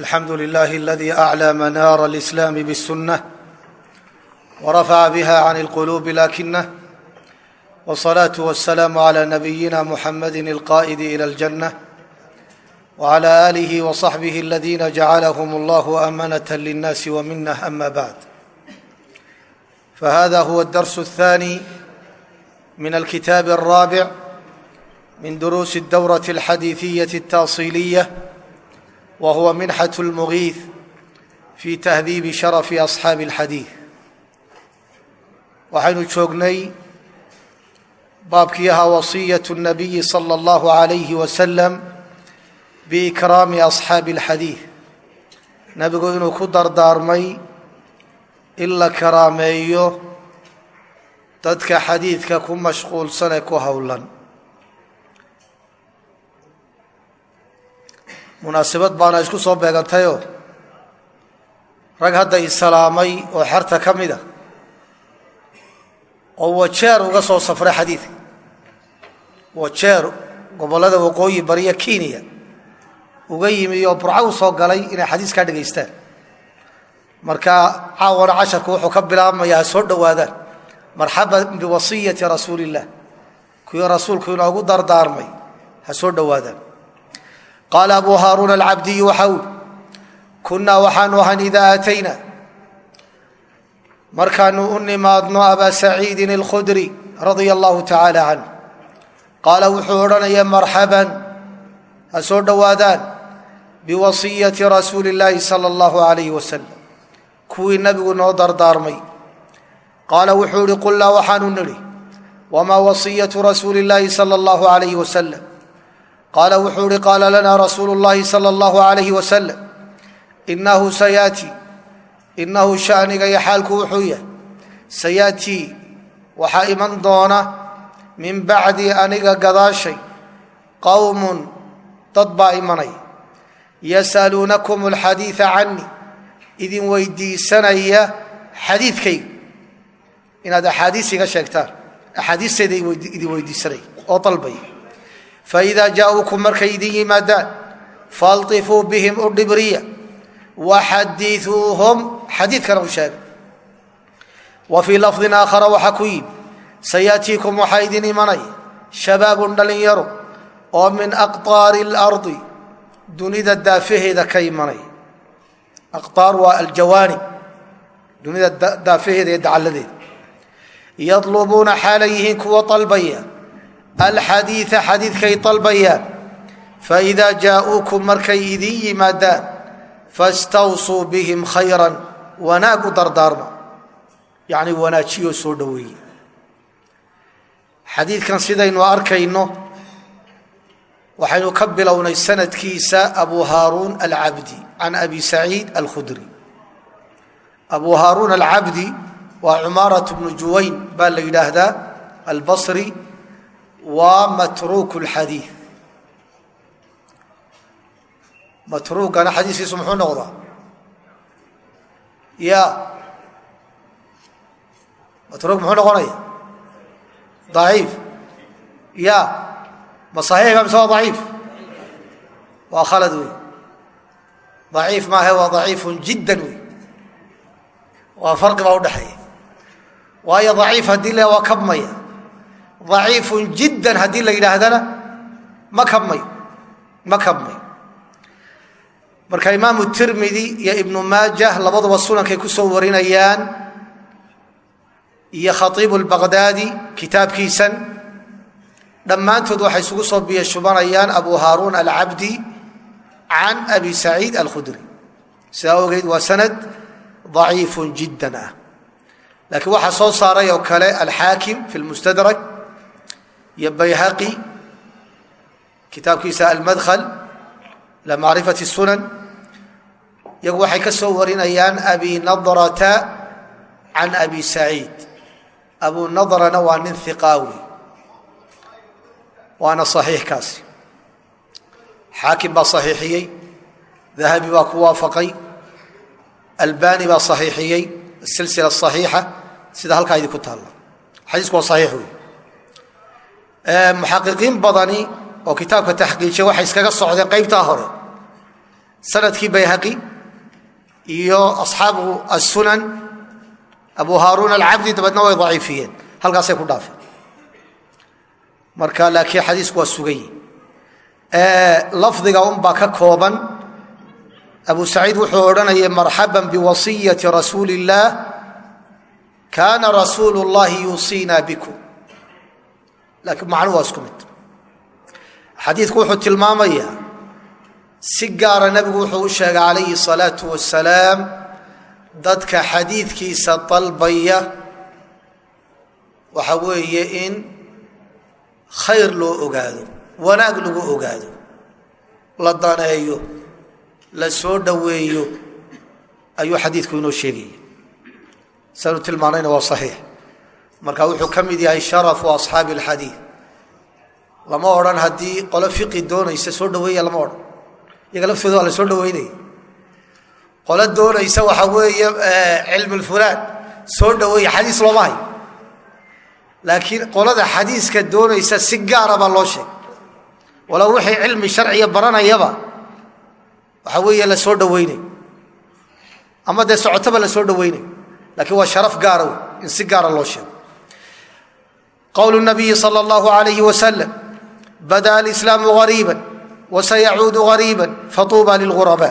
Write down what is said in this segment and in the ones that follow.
الحمد لله الذي أعلى منار الإسلام بالسنة ورفع بها عن القلوب لكنه والصلاة والسلام على نبينا محمد القائد إلى الجنة وعلى آله وصحبه الذين جعلهم الله أمنة للناس ومنه أما بعد فهذا هو الدرس الثاني من الكتاب الرابع من دروس الدورة الحديثية التاصيلية وهو منحة المغيث في تهذيب شرف أصحاب الحديث waxaynu joognay baabkii ahaa wasiyaة الnabiyi slى اllah عalayh waslm biikraami asxaabi اlxadiid nebigu inuu ku dardaarmay in la karaameeyo dadka xadiidka ku mashquulsan ee ku howlan munaasabad baana isku soo beegantayoo rag hadda isalaamay oo xerta ka mida oo wajeer uga soo safray xadiidka. Wajeer gobollada waqooyi bariya kenya uga yimi oo burco u soo galay inay xadiis kaa dhegaystaan. Marka caawana casharku wuxuu ka bilaabmaya ha soo dhowaadaan marxaban biwasiyati rasuuli illah kuwii rasuulku inoogu dardaarmay ha soo dhowaadaan qaala abu haaruun alcabdiyu waxa uli kunnaa waxaanu ahan idaa aatayna markaanu u nimaadno abaa saciidin alkhudri radia allahu tacaala canh qaala wuxuu odhanaya marxaban ha soo dhowaadaan biwasiyati rasuuli illaahi sala allahu alayh wasalam kuwii nebigu noo dardaarmay qaala wuxuu ihi qulnaa waxaanu nidhi wamaa wasiyatu rasuuli illaahi sala allahu alayh wasalam qaala wuxuu ihi qaala lana rasuulu llahi sala allahu alayh wasalam inahu sayaati inahu shaniga iyo xaalku wuxuu yahay sayaatii waxaa iman doona min bacdi aniga gadaashay qowmun dad baa imanaya yasaluunakum alxadiida canii idin weydiisanaya xadiidkayga inaad axaadiis iga sheegtaan axaadiistayda idin weydiisanaya oo dalbaya faidaa jaauukum markay idin yimaadaan faltifuu bihim u dhibriya waxadiuuhum xadiidkana u sheega wa fii lafdin aakhara waxaa ku yimi sayaatiikum waxaa idin imanaya shabaabun dhallinyaro oo min aqطaari اlardi dunida daafaheeda ka imanaya aqaar waa aljawaanib dunida daafaheeda ee dacalladeeda yadlubuuna xaalay yihiin kuwa dalbaya alxadiida xadiidkay dalbayaan faidaa jaauukum markay idin yimaadaan fastawsuu bihim khayran wanaag u dardaarma yacni wanaajiyoo soo dhoweeye xadiidkan sidaynu arkayno waxaynu ka bilownay sanadkiisa abu haaruun alcabdi can abi saciid alkhudri abu haaruun alcabdi waa cumaarat bnu juwayn baa la yidhaahdaa albasri waa matruuk اlxadiid matruugana xadiiskiisu muxuu noqdaa? Ya. Matruug muxuu noqonaya? Daciif. Ya. Ma saxiixba mise waa daciif. Waa khalad wey daciif maahe waa daciifun jiddan wey waa farqi baa udhexeeya waayo daciif haddii daciifun jiddan haddii la yidhaahdana ma kabmayo ma kabmayo marka imaamu tirmidi iyo ibnu maajah labaduba sunankay ku soo warinayaan iyo khaiibu lbaqdaadi kitaabkiisan dhammaantood waxay isugu soo biyashubanayaan abu haaruun alcabdi can abi saciid alkhudri. Sidaa ogeed waa sanad daciifun jiddan ah. Laakiin waxaa soo saaray oo kale iyo bayhaqi kitaabkiisa almadhl ila macrifati sunan. Iyagu waxay ka soo warinayaan abi nadrata can abi saciid. Abu nadrana waa nin hiqaawi waana saxiix kaasi. Xaakim baa saxiixiyey dahabi baa ku waafaqay albani baa saxiixiyey silsila saxiixa sida halkaa idinku taalla. Xadiisku waa saxiix wey muxaqiqiin badani oo kitaabka taxqiijiya waxay iskaga socdeen qaybtaa hore. Sanadkii bayhaqi iyo asxaabu asunan abu haarun alcabdi dabeedna way daciifiyeen halkaasay ku dhaafeen. Marka laakiin xadiisku waa sugay. Lafdiga unbaa ka kooban. Abu saciid wuxuu odhanayay marxaba biwasiyati rasuuli اllaah kaana rasuulu اllahi yuusiina bikum laakiin macnuhu waa isku mid. Xadiidku wuxuu tilmaamayaa si gaara nebigu wuxuu u sheegay calayhi الsalaatu wasalaam dadka xadiidkiisa dalbaya waxa weeye in khayr loo ogaado wanaag lagu ogaado la daneeyo la soo dhoweeyo ayuu xadiidku inoo sheegaya sanu tilmaanayna waa saxiix marka wuxuu ka mid yahay sharafu asxaabi alxadiid lama odhan haddii qolo fiqi doonaysa soo dhaweeya lama odhan. Iyaga laftooda waa la soo dhaweynaya qolo doonaysa waxa weeye cilmi fulaan. Soo dhaweeya xadiis looma hayo. Laakiin qolada xadiiska doonaysa si gaara baa loo sheegay. Walow wixii cilmi sharciya baranayaba waxa weeye la soo dhaweynay ama dee socotaba la soo dhaweynay lakiin waa sharaf gaara in si gaara loo sheego qowlu nabiyi sal اllahu alayh wasalam bada alislaamu gariiba wasayacuudu gariiba fatuuba lilguraba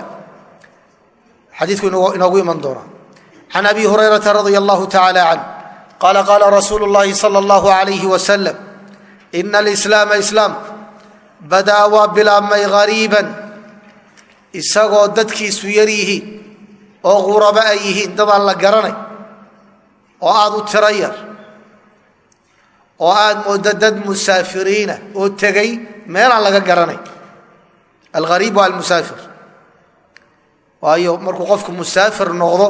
xadiiku inoogu iman doonaa can abi hurayrata radia allahu tacaala canh qaala qaala rasuulu llahi sala allahu alayh wasalam ina alislaama islaamku badaa waa bilaabmay gariiban isagoo dadkiisu yar yihiin oo guraba ay yihiin dadaan la garanay oo aada u tiro yar oo aada moodo dad musaafiriina oo tegay meelaan laga garanay. Alghariib waa almusaafir. Waayo markuu qofku musaafir noqdo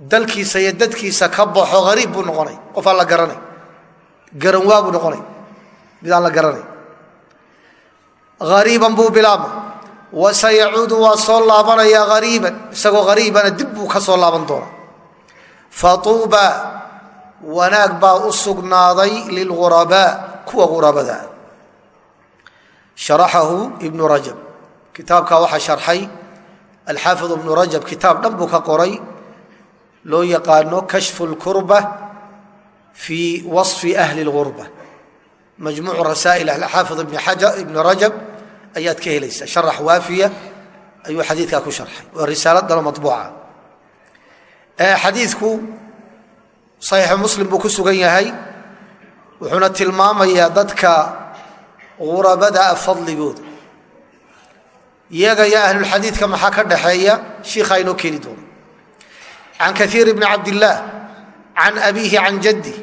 dalkiisa iyo dadkiisa ka baxo hariib buu noqonay. Qof aan la garanay. Garanwaa buu noqonay. Mid aan la garanay. Hariiban buu bilaabma wasayacuudu waa soo laabanaya hariiban isagoo hariibana dib buu ka soo laaban doonaa. Fatuuba wanaag baa u sugnaaday lilghurabaa kuwa ghurabada sharaxahu ibnu rajab. Kitaabkaa waxaa sharxay alxaafid ibnu rajab kitaab dhan buu ka qoray loo yaqaano kashfu lkurba fii wasfi ahli اlghurba majmuucu rasaa'il alxaafid ibni rajab ayaad ka helaysaa. Sharax waafiya ayuu xadiidkaa ku sharxay. Waa risaaladano mabuuca xadiidku saxiixu muslim buu ku sugan yahay wuxuuna tilmaamayaa dadka ghurabada ah fadligooda. Iyaga iyo ahlulxadiidka maxaa ka dhaxeeya? Shiikhaa inoo keeni doono. Can kaiir bni cabdillaah can abiihi can jaddi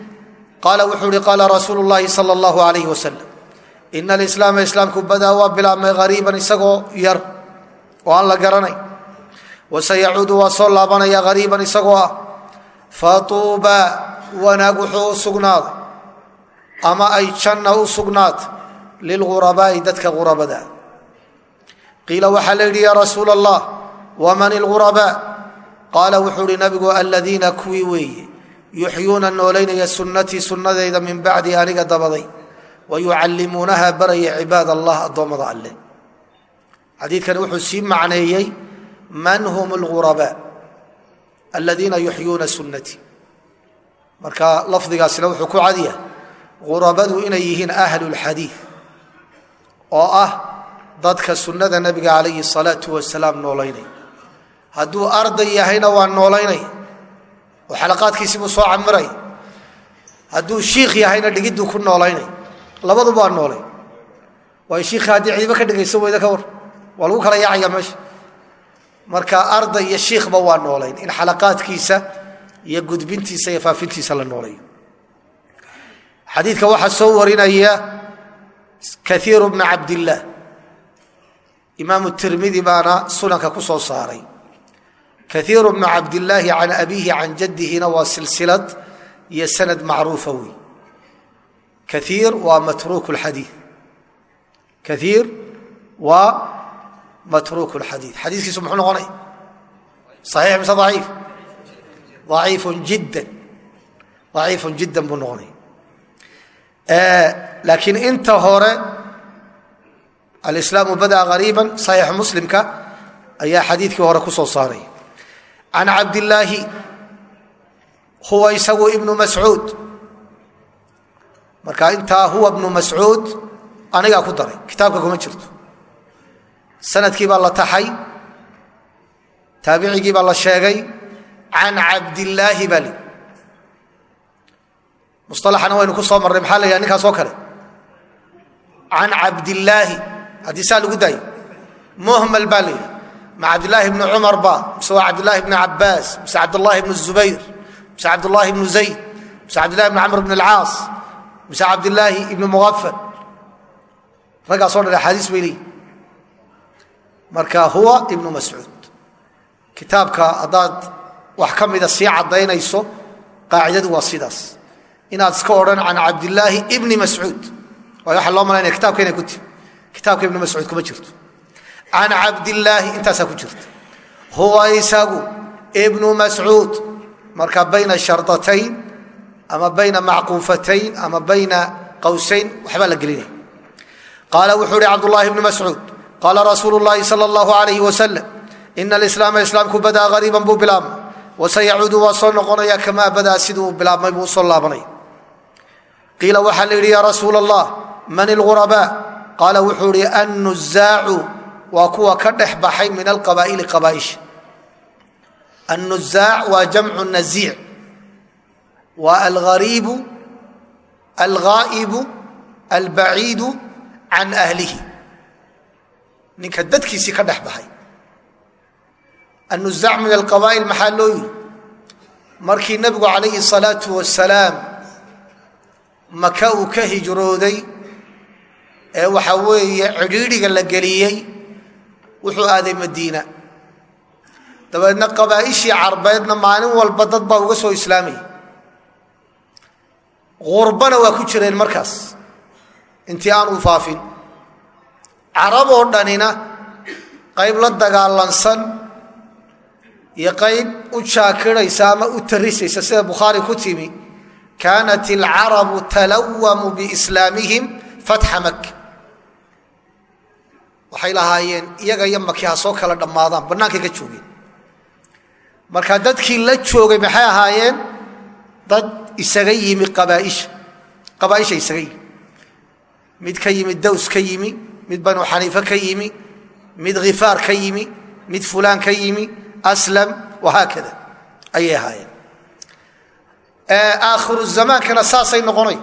qaala wuxuu uhi qaala rasuulu llaahi sala allahu alayh wasalam ina alislaama islaamku badaa waa bilaabmay hariiban isagoo yar oo aan la garanay wasayacuudu waa soo laabanaya hariiban isagoo ah fatuuba wanaag wuxuu u sugnaaday. Ama ay janna u sugnaatay. Lilghurabaa'i dadka ghurabada. Qiila waxaa la yidhi yaa rasuula allah waman ilghurabaa qaala wuxuu uhi nabigu aladiina kuwii weeye yuxyuuna noolaynaya sunnatii sunnadayda min bacdi aniga dabaday wayucallimuunaha baraya cibaad allah addoommada alle. Xadiidkani wuxuu sii macneeyey man hum lghurabaa aladiina yuxyuuna sunnatii marka lafdigaasina wuxuu ku cadiya ghurabadu inay yihiin ahlu lxadiid oo ah dadka sunnada nebiga calayhi salaatu wasalaam noolaynaya hadduu arday yahayna waa noolaynaya oo xalaqaadkiisibuu soo camiraya hadduu shiikh yahayna dhigidduu ku noolaynaya labaduba waa noolay. Waayo shiikha haddii cidiba ka dhegaysan weyda ka war waa lagu kala yaacaya meesha marka arday iyo shiikhba waa noolayn in xalaqaadkiisa iyo gudbintiisa iyo faafintiisa la noolayo. Xadiidka waxaa soo warinaya kaiiru bna cabdillaah imaamu tirmidi baana sunanka ku soo saaray. Kaiiru bnu cabdillaahi can abiihi can jaddihina waa silsilad iyo sanad macruufa wey kaiir waa matruuk lxadii kaiir waa matruuk lxadiid xadiiskiisu muxuu noqonay saxiix mise aciif aciifun jiddan aciifun jiddan buu noqonay laakiin inta hore alislaamu badaa gariiban saxiix muslimka ayaa xadiidkii hore ku soo saaray can cabdillaahi huwa isagu ibnu mascuud marka intaa huwa ibnu mascuud anigaa ku daray kitaabka kuma jirto sannadkii baa la taxay taabicigii baa la sheegay can cabdillaahi baa li musalaxana waynu ku soo marray maxaa la yidhaha ninkaas oo kale? Can cabdillaahi. Haddii saa lagu daayo muhmal baa la yidhi. Ma cabdillaahi bni cumar ba mise waa cabdillaahi bni cabaas mise cabdullaahi bni zubayr mise cabdullaahi bni zayd mise cabdillahi bni camr bni alcaas mise cabdillaahi ibni muqafal raggaasoo dhan axaadiis bay leeyihi marka huwa ibnu mascuud. Kitaabka haddaad wax ka mida sii caddaynayso qaacidadu waa sidaas. Inaad iska odhan can cabdillaahi ibni mascuud. Waayo waxaa loo malaynaya kitabka inay ku tiri kitaabka ibni mascuud kuma jirto. Can cabdillaahi intaasaa ku jirta. Huwa isagu ibnu mascuud. Marka bayna shardatayn ama bayna macquufatayn ama bayna qawsayn waxbaa la gelinaya. Qaala wuxuu uhi cabdullaahi bni mascuud qaala rasuulu llaahi sala allahu alayh wasalam ina alislaama islaamku badaa hariiban buu bilaabmay wasayacuudu waa soo noqonaya kamaa badaa siduu bilaabmay buu u soo laabanaya qiila waxaa la yidhi yaa rasuul allah man ilghurabaa qaala wuxuu ihi annuzaacu waa kuwa ka dhex baxay min alqabaa'ili qabaaisha annuzaac waa jamcu naziic waa alghariibu alghaa'ibu albaciidu can ahlihi ninka dadkiisii ka dhex baxay. Annuzaac min alqabaa'il maxaa loo yidhi markii nebigu calayhi salaatu wasalaam maka uu ka hijrooday ee waxaa weeye cidhiidhiga la geliyey wuxuu aaday madiina. Dabeedna qabaa'ishii carbeedna maalin walba dad baa uga soo islaamaya gurbana waa ku jireen markaas. Intii aan u faafin carab oo dhanina qayb la dagaalansan iyo qayb u jaakiraysa ama u tarisaysa sida bukhaari ku timi kaanat alcarabu talawamu biislaamihim fatxa maka waxay lahaayeen iyaga iyo maki ha soo kala dhammaadaan bannaankay ka joogeen marka dadkii la joogay maxay ahaayeen? Dad isaga yimi qabaaisha. Qabaaisha isaga yimi. Mid ka yimi daws ka yimi mid banu xaniife ka yimi mid khifaar ka yimi mid fulaan ka yimi aslam wahaakada ayay ahaayeen. Aakhiru zamaankana saasay noqonay.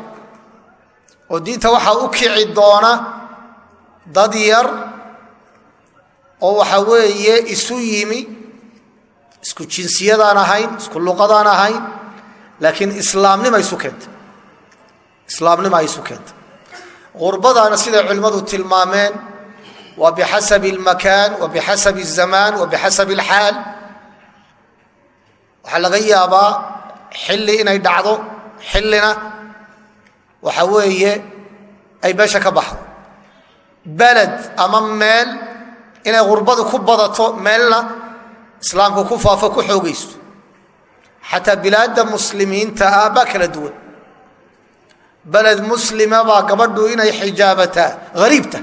Oo diinta waxaa u kici doona dad yar oo waxa weeye isu yimi isku jinsiyadaan ahayn isku luqadaan ahayn laakiin islaamnima isu keentay. Islaamnima isu keentay gurbadaana siday culimmadu tilmaameen waa bixasabi اlmakaan wa bixasabi الzamaan wa bixasabi اlxaal waxaa laga yaabaa xilli inay dhacdo xillina waxa weeye ay meesha ka baxdo beled ama meel inay gurbadu ku badato meelna islaamku ku faafo ku xoogaysto xataa bilaadda muslimiinta ah baa kala duwan beled muslima baa gabadhu inay xijaabataa hariibta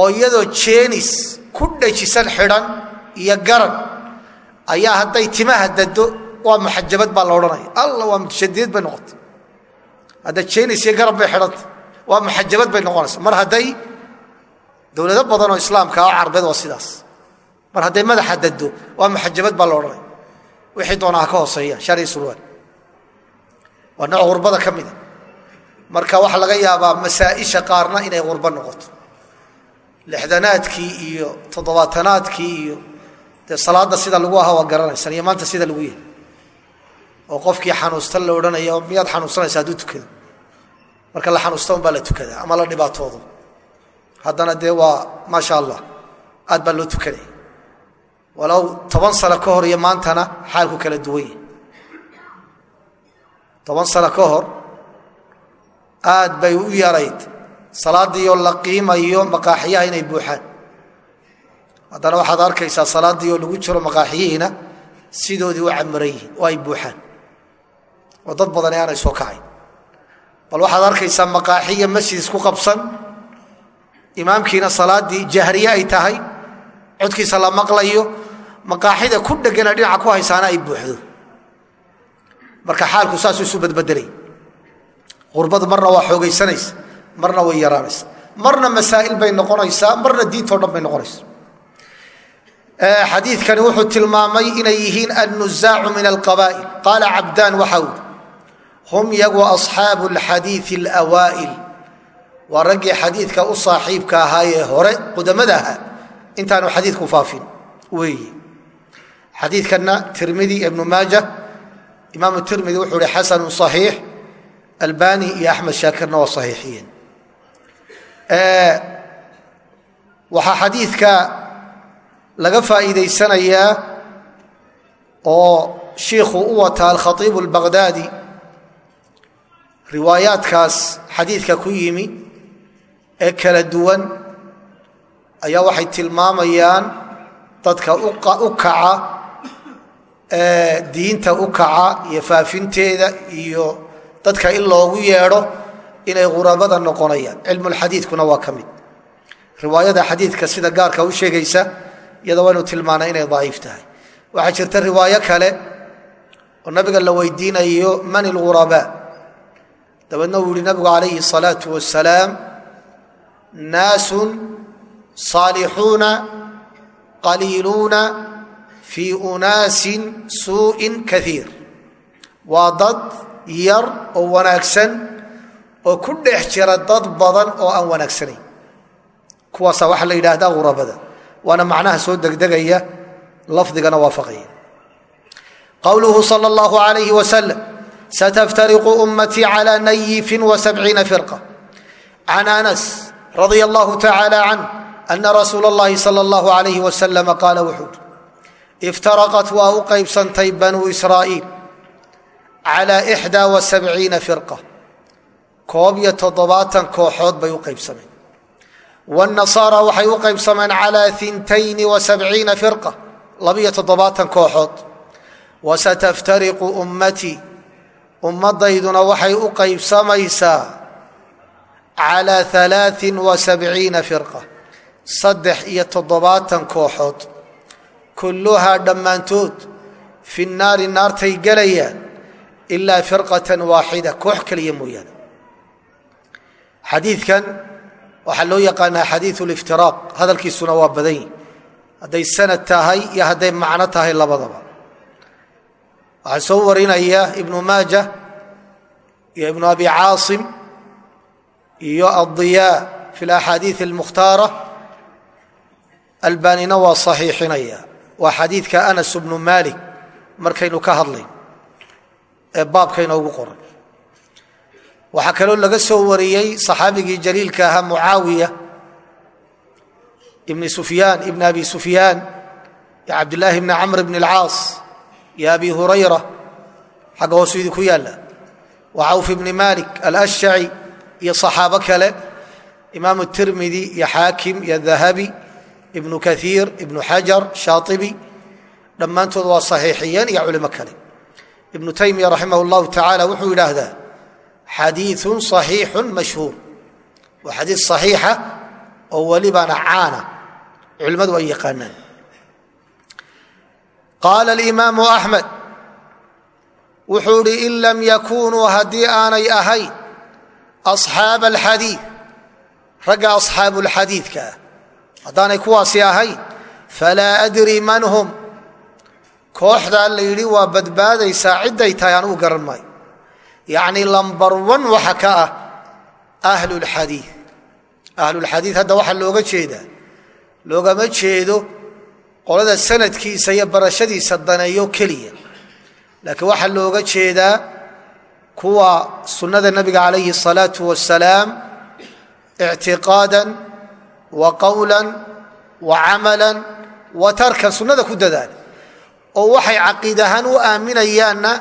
oo iyadoo jeenis ku dhajisan xidhan iyo garan ayaa hadday timaha dado waa muxajabad baa la odhanaya. Alla waa mutashadidad bay noqotay. Hadda jeenis iyo garan bay xidhanta waa muxajabad bay noqonaysa. Mar hadday dowlado badanoo islaamka oo carbeed shari surwaal waa nooc gurbada ka mida marka waxaa laga yaabaa masaa'isha qaarna inay gurbo noqoto. Lixdanaadkii iyo toddobaatanaadkii iyo dee salaadda sida lagu ahaa waa garanaysan iyo maanta sida lagu yahay oo qofkii xanuustan la odhanaya miyaad xanuunsanaysa hadduu tukado. Marka la xanuusta un baa la tukadaa ama la dhibaatoodo. Haddana dee waa maasha allah aad baa loo tukanaya. Walow toban sano ka hor iyo maantana xaalku kala duwan yahay toban sano ka hor aad bay u yarayd salaadiioo la qiimayo maqaaxiyaha inay buuxaan. Haddana waxaad arkaysaa salaaddii oo lagu jiro maqaaxiyihiina sidoodii u camiran yihiin oo ay buuxaan. Oo dad badani aanay soo kacayn bal waxaad arkaysaa maqaaxiya masjid isku qabsan imaamkiina salaaddii jahriye ay tahay codkiisa la maqlayo maqaaxida ku dhegana dhinaca ku haysaana ay buuxdo marka xaalku saasuu isu badbedelay qurbadu marna waa xoogaysanaysa marna way yaraanaysa. Marna masaa'il bay noqonaysaa marna diintao dhan bay noqonaysa. Xadiikani wuxuu tilmaamay inay yihiin annuzaacu min alqabaa'il. Qaala cabdaan waxa ui hum yagu asxaabu alxadiii alawaa'il. Waa raggii xadiidka u saaxiibka ahaayee hore qudamada ahaa intaanu xadiidku faafin weeye xadiidkanna tirmidi ibnu maaja imaamu tirmidi wuxuu ihi xasanu صaxiix albani iyo axmed shaakirna waa saxiixiyeen waxaa xadiidka laga faa'iidaysanayaa oo shiikhu u wataa alkhaiibu اlbagdaadi riwaayaadkaas xadiidka ku yimi ee kala duwan ayaa waxay tilmaamayaan dadka u kaca diinta u kaca iyo faafinteeda iyo dadka in loogu yeedho inay qurabada noqonayaan. Cilmulxadiidkuna waa ka mid. Riwaayada xadiidka sida gaarka u sheegaysa iyada waynu tilmaana inay daciif tahay. Waxaa jirta riwaayo kale oo nabiga la weydiinayo man ilghurabaa dabeedna uu yihi nabigu calayhi الsalaau wasalaam naasun saalixuuna qaliiluuna fii unaasin suuءin kaiir waa dad yar oo wanaagsan oo ku dhex jira dad badan oo aan wanaagsanayn kuwaasa waxaa la yidhaahdaa ghurabada waana macnaha soo degdegaya lafdigana waafaqaya qowluhu salى اllahu alayh waslm sataftariqu ummatii calى nayifin وسبciina firqa can anas radia allahu tacala canh ana rasuula اllahi salى اllahu alayh waslm qaala wuxuu ui iftaraqat waa u qaybsantay banuu israa'iil calaa ixdaa wa sabciina firqa koob iyo toddobaatan kooxood bay u qaybsameen wanasaara waxay u qaybsameen calaa intayni wa sabciina firqa labiyo toddobaatan kooxood wasataftariqu ummatii ummadayduna waxay u qaybsamaysaa calaa alaain wa sabciina firqa saddex iyo toddobaatan kooxood kulluhaa dhammaantood fi naari naartay gelayaan ilaa firqatan waaxida koox keliya mooyaane. Xadiidkan waxaa loo yaqaanaa xadiiu liftiraaq hadalkiisuna waa badan yihi hadday sanad tahay iyo hadday macno tahay labadaba. Waxaa soo warinaya ibnu maaja iyo ibnu abi caasim iyo addiyaa fi laxaadiid almukhtaara. Albanina waa saxiixinaya waa xadiidka anas bnu maalik markaynu ka hadlay ee baabka inoogu qoran waxaa kaloo laga soo wariyey saxaabigii jaliilka ahaa mucaawiya ibni sufyaan ibn abi sufyaan iyo cabdilaahi bni camr bn اlcaas iyo abi hurayra xagga hoosu idinku yaalla. Wa cawf bni malik alashjaci iyo saxaabo kale imaam tirmidi iyo xaakim iyo dahabi ibnu kaiir ibnu xajar shaaibi dhammaantood waa saxiixiyeen iyo culimo kale ibnu taymiya raximah اllahu tacaala wuxuu yidhaahdaa xadiiu صaxiixu mashhuur waa xadiid صaxiixa oo welibana caana culimmadu ay yaqaanaan qaala اlimaamu axmed wuxuu ihi in lam yakunuu haddii aanay ahayn asxaaba alxadiid ragga asxaabuulxadiidka ah haddaanay kuwaasi ahayn falaa adri man hum kooxdaa la yidhi waa badbaadaysaa cidday tahay anugu garan maayo. Yacni lambar wan waxa ka ah ahlulxadiid ahlulxadiid hadda waxaa looga jeedaa loogama jeedo qolada sanadkiisa iyo barashadiisa daneeyo keliya. Laakiin waxaa looga jeedaa kuwa sunnada nebiga calayhi الsalaatu wasalaam ictiqaadan wa qowlan wa camalan wa tarkan sunnada ku dadaala oo waxay caqiid ahaan u aaminayaanna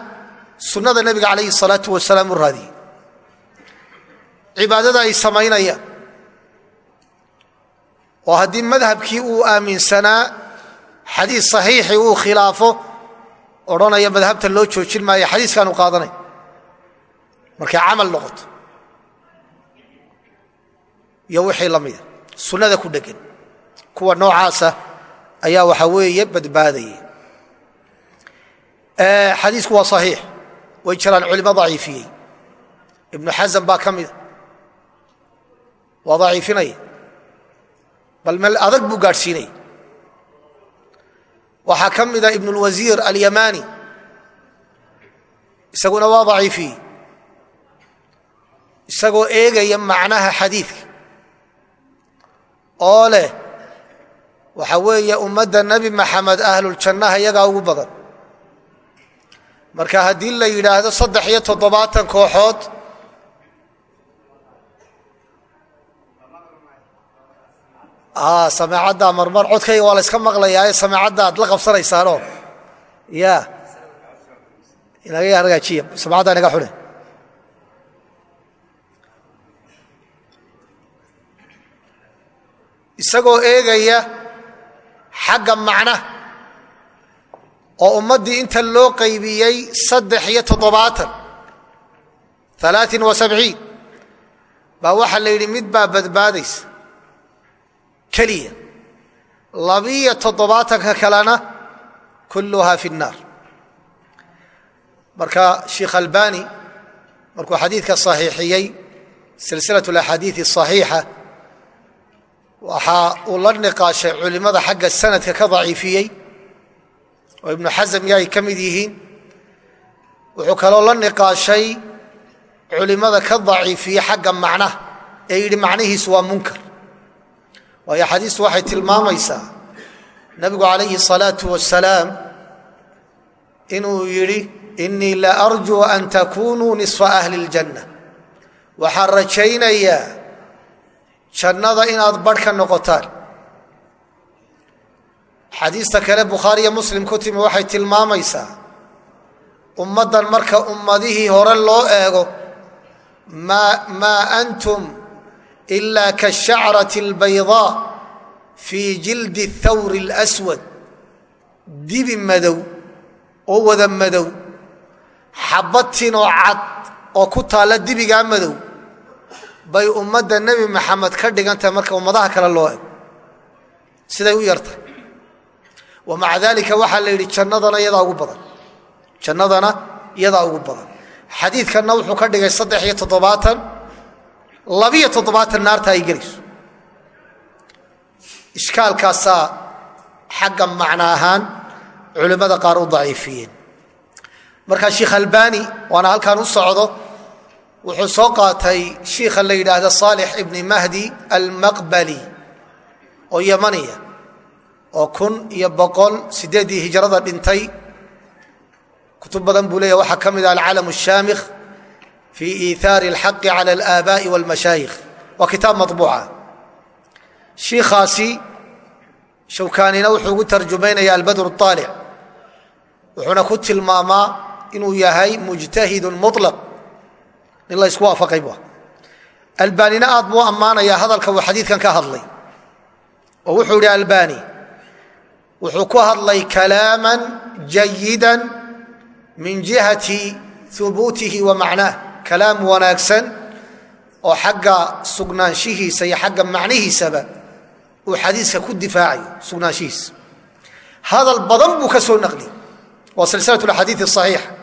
sunnada nebiga calayhi الsalaatu wasalaam u raadiyey. Cibaadada ay samaynayaan. Oo haddii madhabkii uu aaminsanaa xadiis saxiixii uu khilaafo odhanaya madhabta loo joojin maayo xadiiskaanu qaadanay. Markay camal noqoto. Iyo wixii la sunnada ku dhegan kuwa noocaasa ayaa waxa weeye badbaadaya xadiisku waa صaxiix way jiraan culimo daciifiyey. Ibnu xasan baa ka mida waa daciifinaya bal meel adag buu gaadhsiinaya waxaa ka mida ibn اlwasiir alyamani isaguna waa daciifiyey. Isagoo eegaya macnaha xadiidka oo leh waxa weeye ummadda nebi maxamed ahluljannaha iyagaa ugu badan. Marka haddii la yidhaahdo saddex iyo toddobaatan kooxood sameecaddaa marmar codkayga waa la yska maqlayaa sameecadda ad la qabsanaysaanoo ya inaga hagaajiya sameecaddaa inaga xune isagoo eegaya xagga macna oo ummaddii inta loo qaybiyey saddex iyo toddobaatan alaain wa sabciin baa waxaa la yidhi mid baa badbaadaysa. Keliya labiyo toddobaatanka kalena kulluhaa fi nnaar. Marka sheikh albani markuu xadiidka saxiixiyey silsilat alaxaadiii saxiixa waxa uu la niqaashay culimada xagga sanadka ka daciifiyey oo ibnu xasam iyo ay ka mid yihiin wuxuu kaloo la niqaashay culimada ka daciifiyey xagga macnaha ee yidhi macnihiisu waa munkar waayo xadiistu waxay tilmaamaysaa nebigu calayhi الsalaaةu wasalaam inuu yidhi inii la arjuu an takunuu nisfa ahli اljanna waxaan rajaynayaa jannada inaad barhka noqotaan. Xadiista kale bukhaariyo muslim ku timi waxay tilmaamaysaa ummaddan marka ummadihii hore loo eego maa antum ilaa kashacrati albaydaa fii jildi thawri alaswad. Dibi madow oo wada madow xabad tin oo cad oo ku taalla dibigaa madow bay ummadda nebi maxamed ka dhigantahay marka ummadaha kale loo ego siday u yartay. Wa maca daalika waxaa la yidhi jannadana iyadaa ugu badan. Jannadana iyadaa ugu badan. Xadiidkanna wuxuu ka dhigay saddex iyo toddobaatan labiyo toddobaatan naarta ay gelayso. Ishkaalkaasaa xagga macno ahaan culimmada qaar u daciifiyeen. Markaa sheikh albani waana halkaan u socdo wuxuu soo qaatay shiikha la yidhaahda saalix ibni mahdi almaqbali oo yamaniya oo kun iyo boqol sideeddii hijrada dhintay kutub badan buu leeyahy waxaa ka mid ah alcalam الshaamikh fi iihaari اlxaqi calى اlaabaaءi wاlmashaayikh waa kitaab maطbuuca shiikhaasi shawkaanina wuxuu ugu tarjumaynaya albadr الطaalic wuxuuna ku tilmaamaa inuu yahay mujtahidu muطlaq nin la ysku waafaqay bu albanina aad buu ammaanayaa hadalka uu xadiidkan ka hadlay. Oo wuxuu yidhi albani wuxuu ku hadlay kalaama jayida min jihati hubuutihi wa macnaah kalaam wanaagsan oo xagga sugnaanshihiisa iyo xagga macnihiisaba uu xadiiska ku difaacayo sugnaanshihiisa hadal badan buu ka soo naqliyey. Waa silsilat axaadiii صaxiixa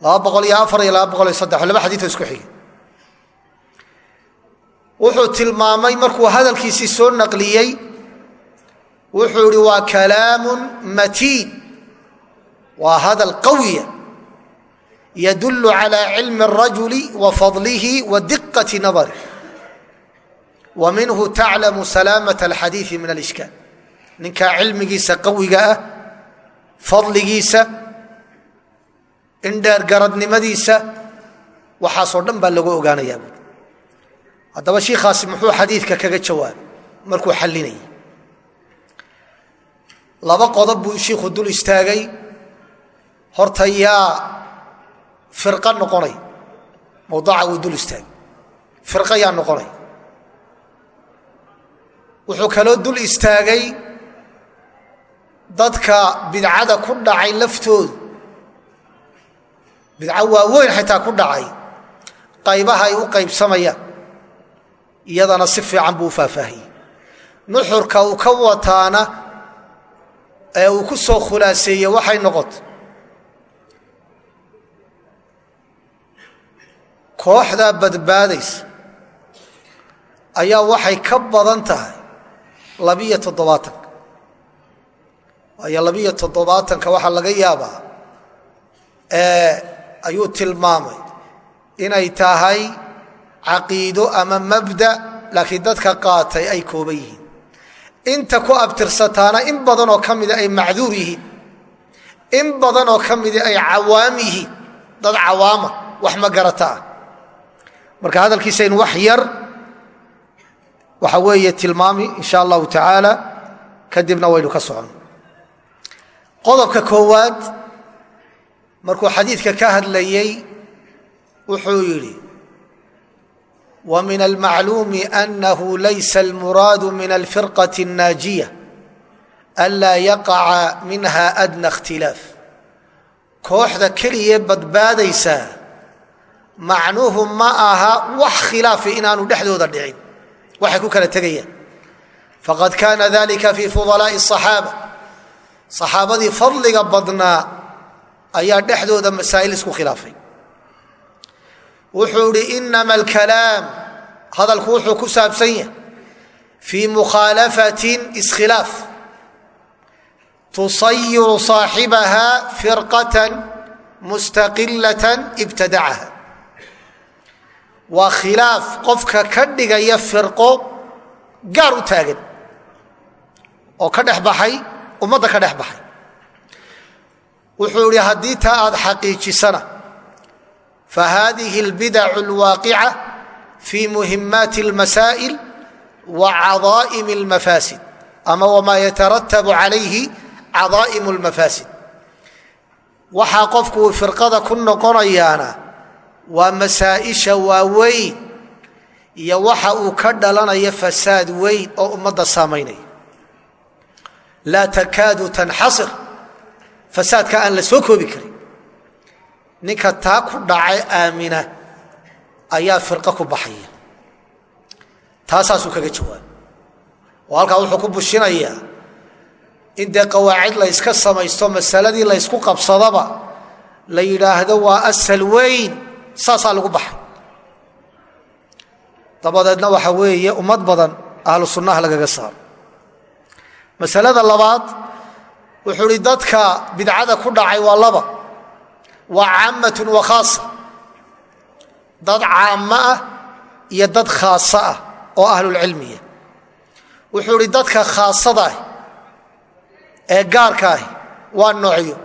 laba boqol iyo afar iyo laba boqol iyo saddex laba xadiio isku xigay wuxuu tilmaamay markuu hadalkiisii soo naqliyey wuxuu ihi waa kalaamu matiin waa hadal qawiya yadul calى cilmi الrajuli wa fadlihi wa diqati nadarih wa minhu taclamu salaamaة اlxadiiثi min alishkaal ninkaa cilmigiisa qawiga ah fadligiisa indheergaradnimadiisa waxaasoo dhan baa lagu ogaanayaa buui haddaba shiikhaasi muxuu xadiidka kaga jawaabay markuu xallinayay laba qodob buu shiikhu dul istaagay. Horta yaa firqa noqonay. Mawduuca wuu dul istaagay. Firqa yaa noqonay. Wuxuu kaloo dul istaagay dadka bidcada ku dhacay laftoodu bidco waaweyn xitaa ku dhacay qaybaha ay u qaybsamayaan iyadana si fiican buu u faahfaahiyey nuxurka uu ka wataana ee uu ku soo khulaaseeye waxay noqotay kooxdaa badbaadaysa ayaa waxay ka badan tahay labiyo toddobaatanka. Waayo labiyo toddobaatanka waxaa laga yaabaa ayuu tilmaamay. Inay tahay caqiido ama mabda laakiin dadka qaatay ay kooban yihiin. Inta ku abtirsataana in badan oo ka mida ay macduur yihiin. In badan oo ka mida ay cawaam yihiin. Dad cawaama wax ma garata ah marka hadalkiisaynu wax yar waxa weeye tilmaami insha allahu tacaala kadibna waynu ka socon. Qodobka koowaad markuu xadiidka ka hadlayey wuxuu yidhi wa min almacluumi anahu laysa almuraadu min alfirqaةi الnaajiya anlaa yaqaca minha adna اkhtilaaf kooxda keliye badbaadaysaa macnuhu ma aha wax khilaafi inaanu dhexdooda dhicin waxay ku kala tegayaan faqad kaana dalika fii fudalaaءi الصaxaaba صaxaabadii fadliga badnaa ayaa dhexdooda masaa'il isku khilaafay. Wuxuu idhi inama alkalaam. Hadalku wuxuu ku saabsan yahay fii mukhaalafatin iskhilaaf. Tusayiru صaaxibaha firqatan mustaqilatan ibtadacaha waa khilaaf qofka ka dhigaya firqo gaar u taagan oo ka dhex baxay ummadda ka dhex baxay wuxuu idhi haddii taa aad xaqiijisana fahadihi اlbidacu اlwaaqica fii muhimaati اlmasaa'il wa cadaa'imi اlmafaasid ama wamaa yataratabu calayhi cadaa'imu اlmafaasid waxaa qofku uu firqada ku noqonayaana waa masaa'isha waaweyn iyo waxa uu ka dhalanayo fasaad weyn oo ummadda saamaynaya laa takaadu tanxasir fasaadka aan la soo koobi karin. Ninka taa ku dhacay aamina ayaa firqo ku baxaya. Taasaasuu kaga jawaabay. Oo halkaa wuxuu ku bushinayaa in dee qawaacid la yska samaysto masaladii la ysku qabsadaba la yidhaahdo waa asal weyn saasaa lagu baxay. Dabadeedna waxa weeye ummad badan ahlu sunnaha lagaga saaro. Masalada labaad wuxuu ihi dadka bidcada ku dhacay waa laba. Waa caammatun wa khaasa dad caamo ah iyo dad khaaso ah oo ahlulcilmiya wuxuu ihi dadka khaasada ah ee gaarka ah waa noocyo.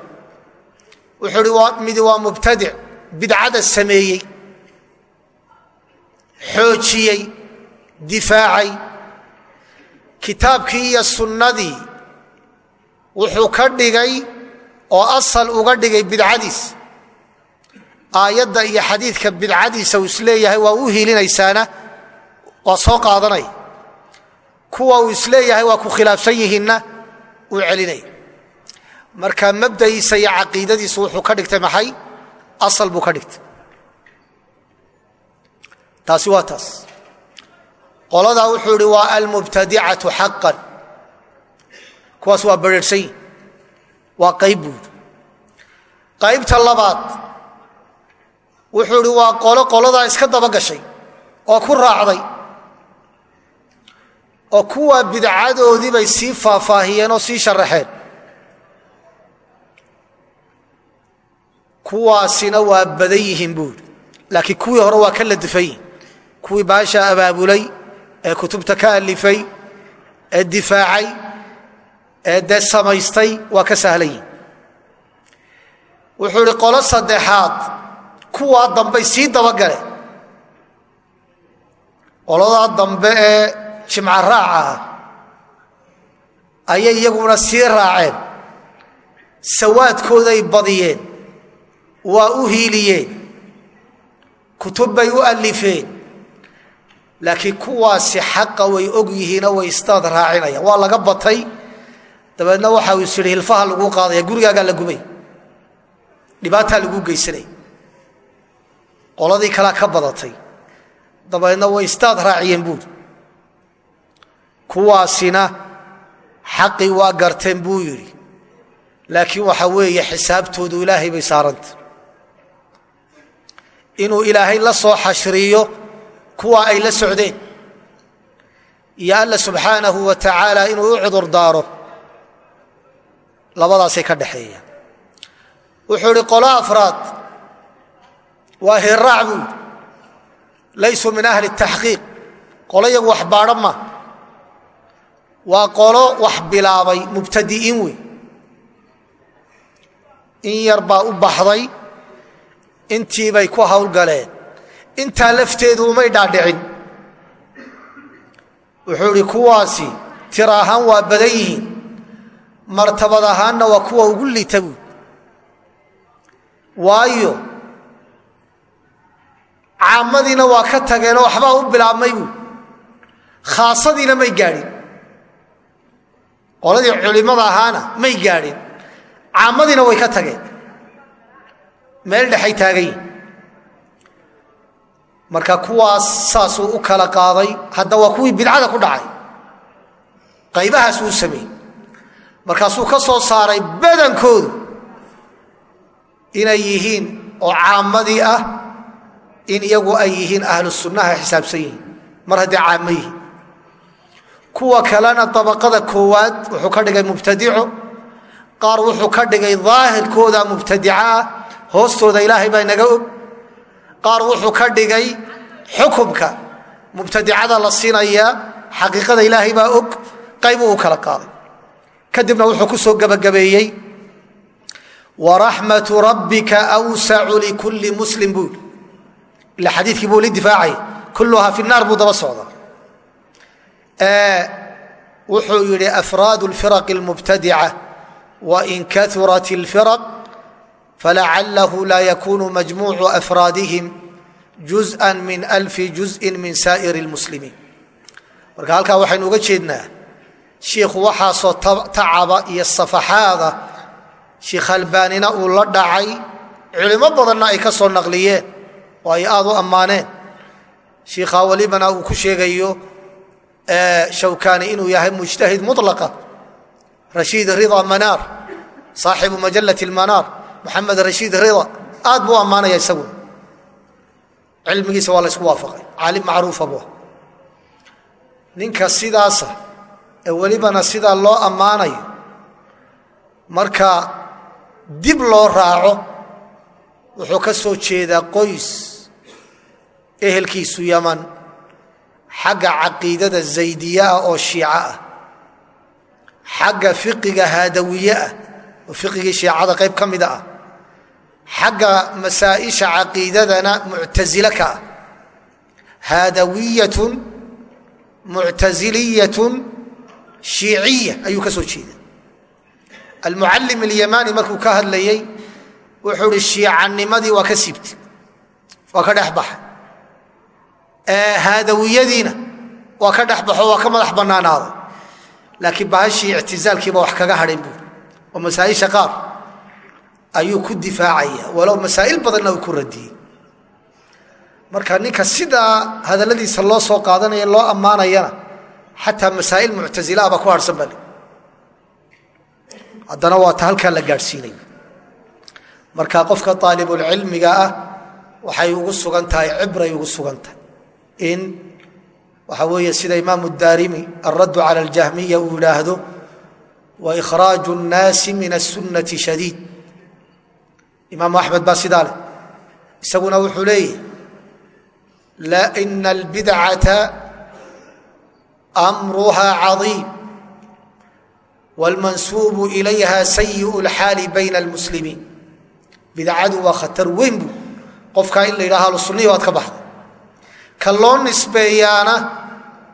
Wuxuu ihi midi waa mubtadic. Bidcada sameeyey xoojiyey difaacay. Kitaabkii iyo sunnadii wuxuu ka dhigay oo asal uga dhigay bidcadiis. Aayadda iyo xadiidka bidcadiisa uu is leeyahay waa u hiilinaysaana waa soo qaadanaya kuwa uu is leeyahay waa ku khilaafsan yihiinna uu celinaya marka mabda'iisa iyo caqiidadiisu wuxuu ka dhigtay maxay? Asal buu ka dhigtay. Taasi waa taas. Qoladaa wuxuu ihi waa almubtadicatu xaqan kuwaas waa bareerhsan waa qayb buud qaybta labaad wuxuu ihi waa qolo qoladaa iska daba gashay oo ku raacday oo kuwa bidcadoodii bay sii faahfaahiyeen oo sii sharaxeen. Kuwaasina waa badan yihiin buuri laakiin kuwii hore waa ka la dufayin kuwii baasha abaabulay ee kutubta ka alifay ee difaacay dee samaystay waa ka sahlan yihiin wuxuu idhi qolo saddexaad kuwaa dambey sii dabagale. Qoladaa dambe ee jimca raaca ah ayay iyaguna sii raaceen. Sawaadkooday badiyeen waa u hiiliyeen kutub bay u alifeen laakiin kuwaasi xaqa way og yihiinoo way istaad raacinayaan. Waa laga batay dabeedna waxa uu is yidhi hilfaha laguu qaadaya gurigaagaa la gubay. Dhibaataa laguu geysanaya qoladii kalea ka badatay. Dabeedna way istaad raaciyeen buuri kuwaasina xaqii waa garteen buu yidhi. Laakiin waxa weeye xisaabtoodu ilaahay bay saaranta. Inuu ilaahay la soo xashriyo kuwa ay la socdeen. Iyo alla subxaanahu wa tacaala inuu u cudur daaro labadaasay ka dhexeeyaan wuxuu idhi qolo afraad waa hiraac buu laysuu min ahli taxqiiq. Qolo yagu wax baadhan ma. Waa qolo wax bilaabay mubtadi'iin wey in yar baa u baxday intiibay ku hawlgaleen intaa lafteedu umay dhaadhicin. Wuxuu idhi kuwaasi tir ahaan waa badan yihiin martabad ahaanna waa kuwa ugu lita buud waayo caamadiina waa ka tageenoo waxbaa u bilaabmay buud khaasadiina may gaadhin. Qoladii culimmada ahaana may gaadhin. Caamadiina way ka tageen. Meel dhexay taagan yihiin marka kuwaas saasuu u kala qaaday hadda waa kuwii bidcada ku dhacay. Qaybahaasuu u sameeyey markaasuu ka soo saaray badankoodu inay yihiin oo caammadii ah in iyagu ay yihiin ahlu sunnaha xisaabsan yihiin. Mar haddii caammo yihiin. Kuwa kalena dabaqada koowaad wuxuu ka dhigay mubtadico qaar wuxuu ka dhigay daahirkooda mubtadica ah. Hoostooda ilaahay baa inaga og. Qaar wuxuu ka dhigay xukumka. Mubtadicada la siinayaa xaqiiqada ilaahay baa og. Qaybuu u kala qaaday kadibna wuxuu ku soo gebagabeeyey waraxmatu rabbika wsacu likulli muslim buu yidhi ila xadiikii buu li difaacay kulluhaa fi naar buu daba socdaa wuxuu yidhi afraad اlfiraq اlmubtadica wain kaurat اlfiraq falacalahu laa yakunu majmuucu afraadihim juzءa min alfi juزءi min saa'ir اlmuslimiin marka halkaa waxaynu uga jeednaa shiikhu waxaasoo tacaba iyo safaxaada sheikh albaanina uu la dhacay. Culimo badanna ay ka soo naqliyeen oo ay aad u ammaaneen. Shiikhaa welibana uu ku sheegayo shawkani inuu yahay mujtahid mulaqa rashiid rida manaar saaxibu majalat lmanaar moxamed rashiid rida aad buu ammaanaya isagu. Cilmigiisa waa la ysku waafaqay. Caalim macruufa bu ninka sidaasa ee welibana sidaa loo ammaanayo marka dib loo raaco wuxuu ka soo jeedaa qoys ehelkiisu yaman xagga caqiidada zaydiye ah oo shiico ah xagga fiqiga haadawiye ah oo fiqigii shiicada qayb ka mida ah xagga masaa'isha caqiidadana muctasile ka ah haadawiyatun muctasiliyatun shiiciya ayuu ka soo jeeda almucallim alyamani markuu ka hadlayey wuxuu ihi shiicanimadii waa ka siibtay waa ka dhex baxa haadawiyadiina waa ka dhex baxo waa ka madax bannaanaaday. Laakiin bahashii ictizaalkiiba wax kaga hadhayn buuri oo masaa'isha qaar ayuu ku difaacaya walow masaa'il badanna uu ku radiyey. Marka ninka sidaa hadalladiisa loo soo qaadanaya loo ammaanayana xataa masaa'il muctasilaa baa ku harhsan bale haddana waa ta halkaa la gaadhsiinaya marka qofka aalibulcilmiga ah waxay ugu sugan tahay cibray ugu sugan tahay in waxa weeye sida imaamu daarimi alraddu cala aljahmiya uu yidhaahdo wa ikhraaju اnnaasi min aلsunnati shadiid imaamu axmed baa sidaa leh isaguna wuxuu leeyahy ina albidcata amruha cadiim wاlmansuubu ilayha sayiء اlxaali bayna اlmuslimiin bidcadu waa khatar weyn bu qofkaa in la yidhaha ahlusunnihi waad ka baxday ka loo nisbeeyaana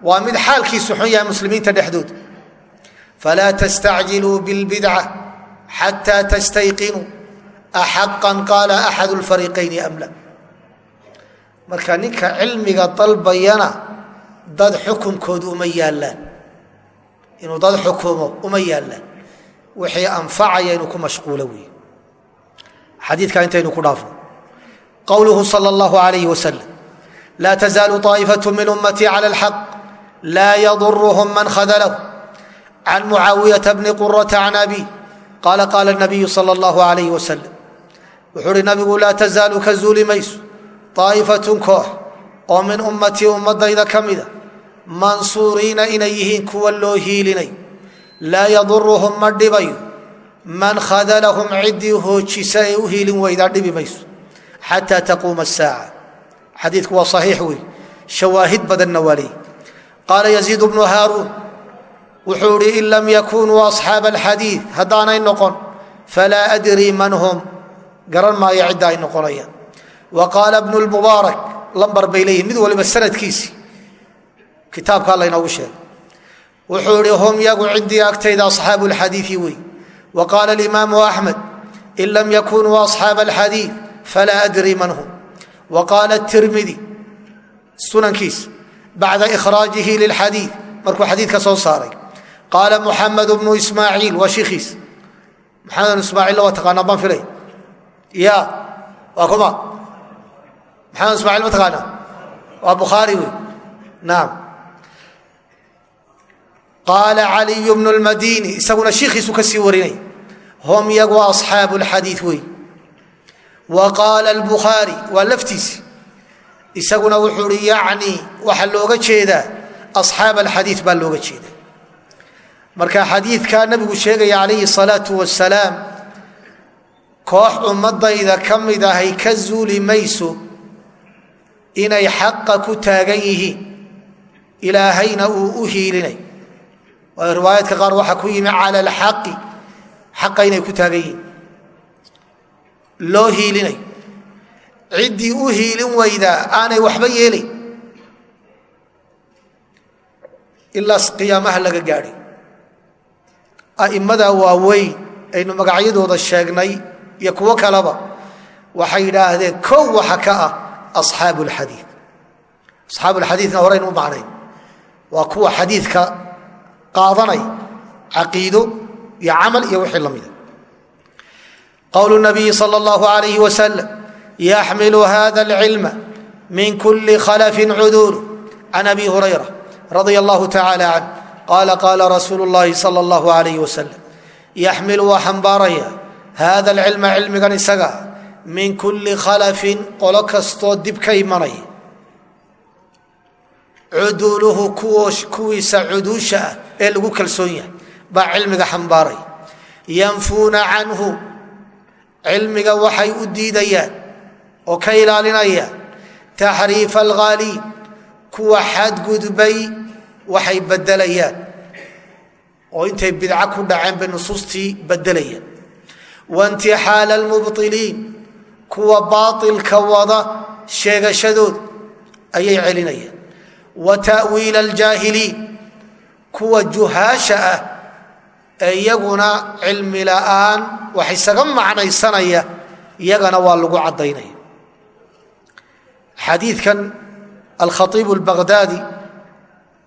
waa mid xaalkiisu xun yahay muslimiinta dhexdooda falaa tastacjiluu biاlbidca xataa tastayqinuu axaqan qaala axad اlfariiqayni am la marka ninka cilmiga dalbayana dad xukunkoodu uma yaallaan inuu dad xukumo uma yaallaan wixii anfacaya inuu ku mashquulo weeye xadiidkaa intaynu ku dhaafno qowluhu salى اllahu alayh wasalam laa tazaalu طaa'ifaة min ummatii calى اlxaq laa yadurhm man khadalahu can mucaawiyaةa bni qurata can abi qaala qaala nabiyu sal allahu alayh wasalam wuxuu uhi nabigu laa tazaalu ka zuuli mayso aa'ifatun koox oo min ummatii ummadayda ka mida mansuuriina inay yihiin kuwa loo hiilinay. Laa yaduruhum ma dhibayo. Man khadalahum ciddii hoojisa ee u hiilin weydaa dhibi mayso. Xataa taquuma asaaca xadiidku waa saxiix wey shawaahid badanna waa leey. Qaala yaziid bnu haaruun wuxuu ihi in lam yakunuu asxaaba alxadiid haddaanay noqon falaa adrii man hum. Garan maayo cidda ay noqonayaan. Wa qaala bnu lmubaarak lambar bay leeyihiin mid waliba sanadkiisii kitaabkaa laynoogu sheegay. Wuxuu ihi hum yagu cindii agtayda asxaabu lxadiii wey wa qaala alimaamu axmed in lam yakunuu asxaaba alxadiid falaa adrii man hum. Wa qaala tirmidi sunankiisa bacda ikhraajihi lilxadiid markuu xadiidka soo saaray. Qaala muxamed bnu ismaaciil waa shiikiis maxamed bnu ismaaciilla waa taqaanaa baan filay. Ya waa kuma maxamed ismaaciil ma taqaanaa waa bukhaari wey naam qaala caliyu bnu lmadini isaguna shiikiisu ka sii warinay hum yagu asxaabu lxadiid wey wa qaala albukhaari waa laftiisi isaguna wuxuu uhi yacni waxaa looga jeedaa asxaab alxadiid baa looga jeeda marka xadiidkaa nabigu sheegaya calayhi salaatu wasalaam koox ummadayda ka mid ahay ka zuuli inay xaqa ku taagan yihiin. Ilaahayna uu u hiilinay. Waayo riwaayaadka qaar waxaa ku yimi cala alxaqi. Xaqa inay ku taagan yihiin. Loo hiilinay. Ciddii u hiilin weydaa aanay waxba yeelayn ilaa qiyaamaha laga gaadhay a'immada waaweyn aynu magacyadooda sheegnay iyo kuwo kaleba waxay yidhaahdeen kow waxa ka ah asxaabu lxadiid asxaabu lxadiidna horeynu u macnayn. Waa kuwa xadiidka qaadanay caqiido iyo camal iyo wixii la mida qowlu nabiyi sal اllahu alayh wasalam yaxmilu hada alcilma min kuli khalafin cuduulu can abi hurayra radia allahu tacala canh qaala qaala rasuulu llahi sal اllahu alayh wasalam yaxmilu waa xambaaraya hada alcilma cilmigan isaga min kuli khalafin qolo kastoo dib ka imanaya cuduuluhu kuwiisa cuduusha ah ee lagu kalsoon yahay baa cilmiga xambaaraya yanfuuna canhu cilmiga waxay u diidayaan oo ka ilaalinayaan. Taxriifa alghaaliin kuwa xadgudbay waxay bedelayaan oo intay bidco ku dhaceen bay nusuustii bedelayaan waintixaala almubطiliin kuwa baailka wada sheegashadooda ayay celinayaan wa ta'wiila aljaahiliin kuwa juhaasha ah ee iyaguna cilmi la'aan wax isaga macnaysanaya iyagana waa lagu caddaynaya. Xadiidkan alkhaiibu albaqhdaadi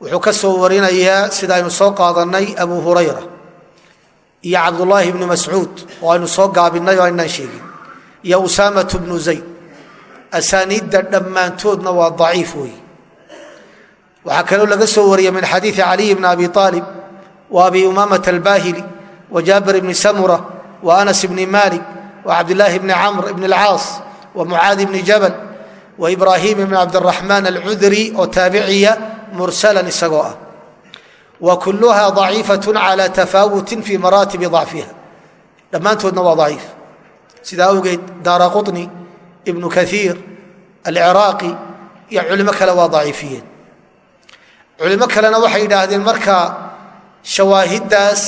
wuxuu ka soo warinayaa sida aynu soo qaadannay abu hurayra iyo cabdullaahi bnu mascuud oo aynu soo gaabinay oo aynaan sheegin iyo usaamatu bnu zayd. Asaaniidda dhammaantoodna waa daciif weeye. Waxaa kaloo laga soo wariyey min xadiidi caliy bni abi aalib wa abi umaamata albahili wa jaabir bni samura wa anas bni malik wa cabdillaahi bni camr bni alcaas wa mucaadi bni jabal wa ibraahim bni cabdiraxmaan alcudri oo taabiciya mursalan isagoo ah. Wa kulluha daciifat cala tafaawutin fi maraatibi dacfiha. Dhammaantoodna waa daciif sidaa awgeed daara quطni ibnu kaiir alciraaqi iyo culimo kale waa daciifiyeen culimo kalena waxay yidhaahdeen marka shawaahiddaas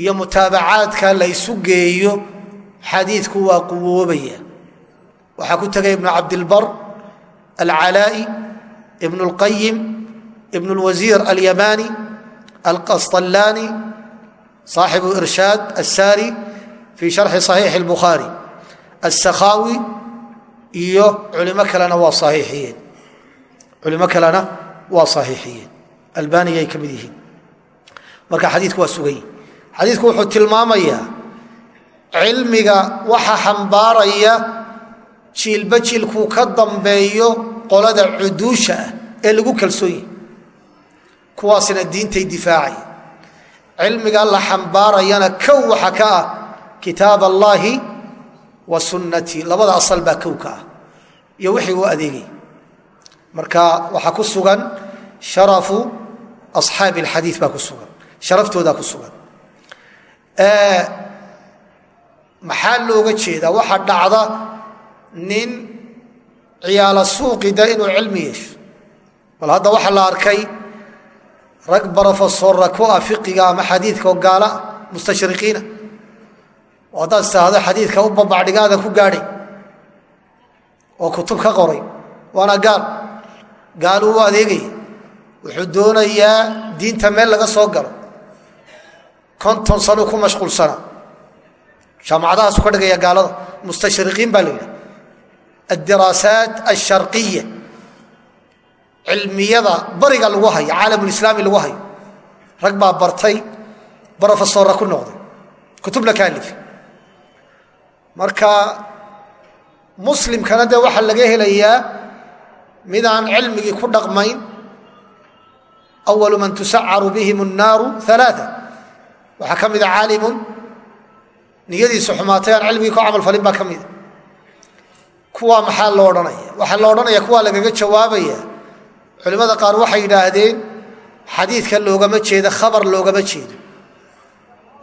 iyo mutaabacaadka la ysu geeyo xadiidku waa quwoobaya waxaa ku tegay ibnu cabdilbar alcalaa'i ibn اlqayim ibn اlwasiir alyamani alqasطalaani صaaxibu irshaad asari fii sharxi saxiixi اlbukhaari assakhaawi iyo culimo kalena waa saxiixiyeen. Culimo kalena waa saxiixiyeen. Albaniyay ka mid yihiin. Marka xadiidku waa sugan xadiidku wuxuu tilmaamayaa cilmiga waxa xambaaraya jiilba jiilkuu ka dambeeyo qolada cuduusha ah ee lagu kalsoon yahi kuwaasina diintay difaacaya cilmiga la xambaarayana kow waxa ka ah kitaab allaahi wa sunnatii labada asal baa kow ka ah. Iyo wixii u adeegay. Marka waxaa ku sugan sharafu asxaabi alxadiid baa ku sugan. Sharaftoodaa ku sugan. Maxaa looga jeedaa? Waxaa dhacda nin ciyaala suuqida inuu cilmi yeesho. Bal hadda waxaa la arkay rag brofesorra ku ah fiqiga ama xadiidka oo gaala mustashriqiina oo haddaad istaahdo xadiidka u babacdhigaada ku gaadhay oo kutub ka qoray. Waana gaal. Gaalu u adeegaya wuxuu doonayaa diinta meel laga soo galo. Konton sanuu ku mashquulsanaa jaamacadahaasu ka dhigaya gaalada. Mustashriqiin baa la yidhaha addiraasaat alsharqiya cilmiyada bariga lagu hayo caalamulislaami lagu hayo. Rag baa bartay brofesorra ku noqday. Kutub la kaalifi marka muslimkana dee waxaa laga helayaa midaan cilmigii ku dhaqmayn awalu man tusacaru bihim الnaaru aaaa waxaa ka mida caalimun niyadiisu xumaatay aan cilmigii ku camalfalin baa ka mida kuwaa maxaa loo odhanaya? Waxaa loo odhanaya kuwaa lagaga jawaabaya. Culimmada qaar waxay yidhaahdeen xadiidka loogama jeedo khabar loogama jeedo.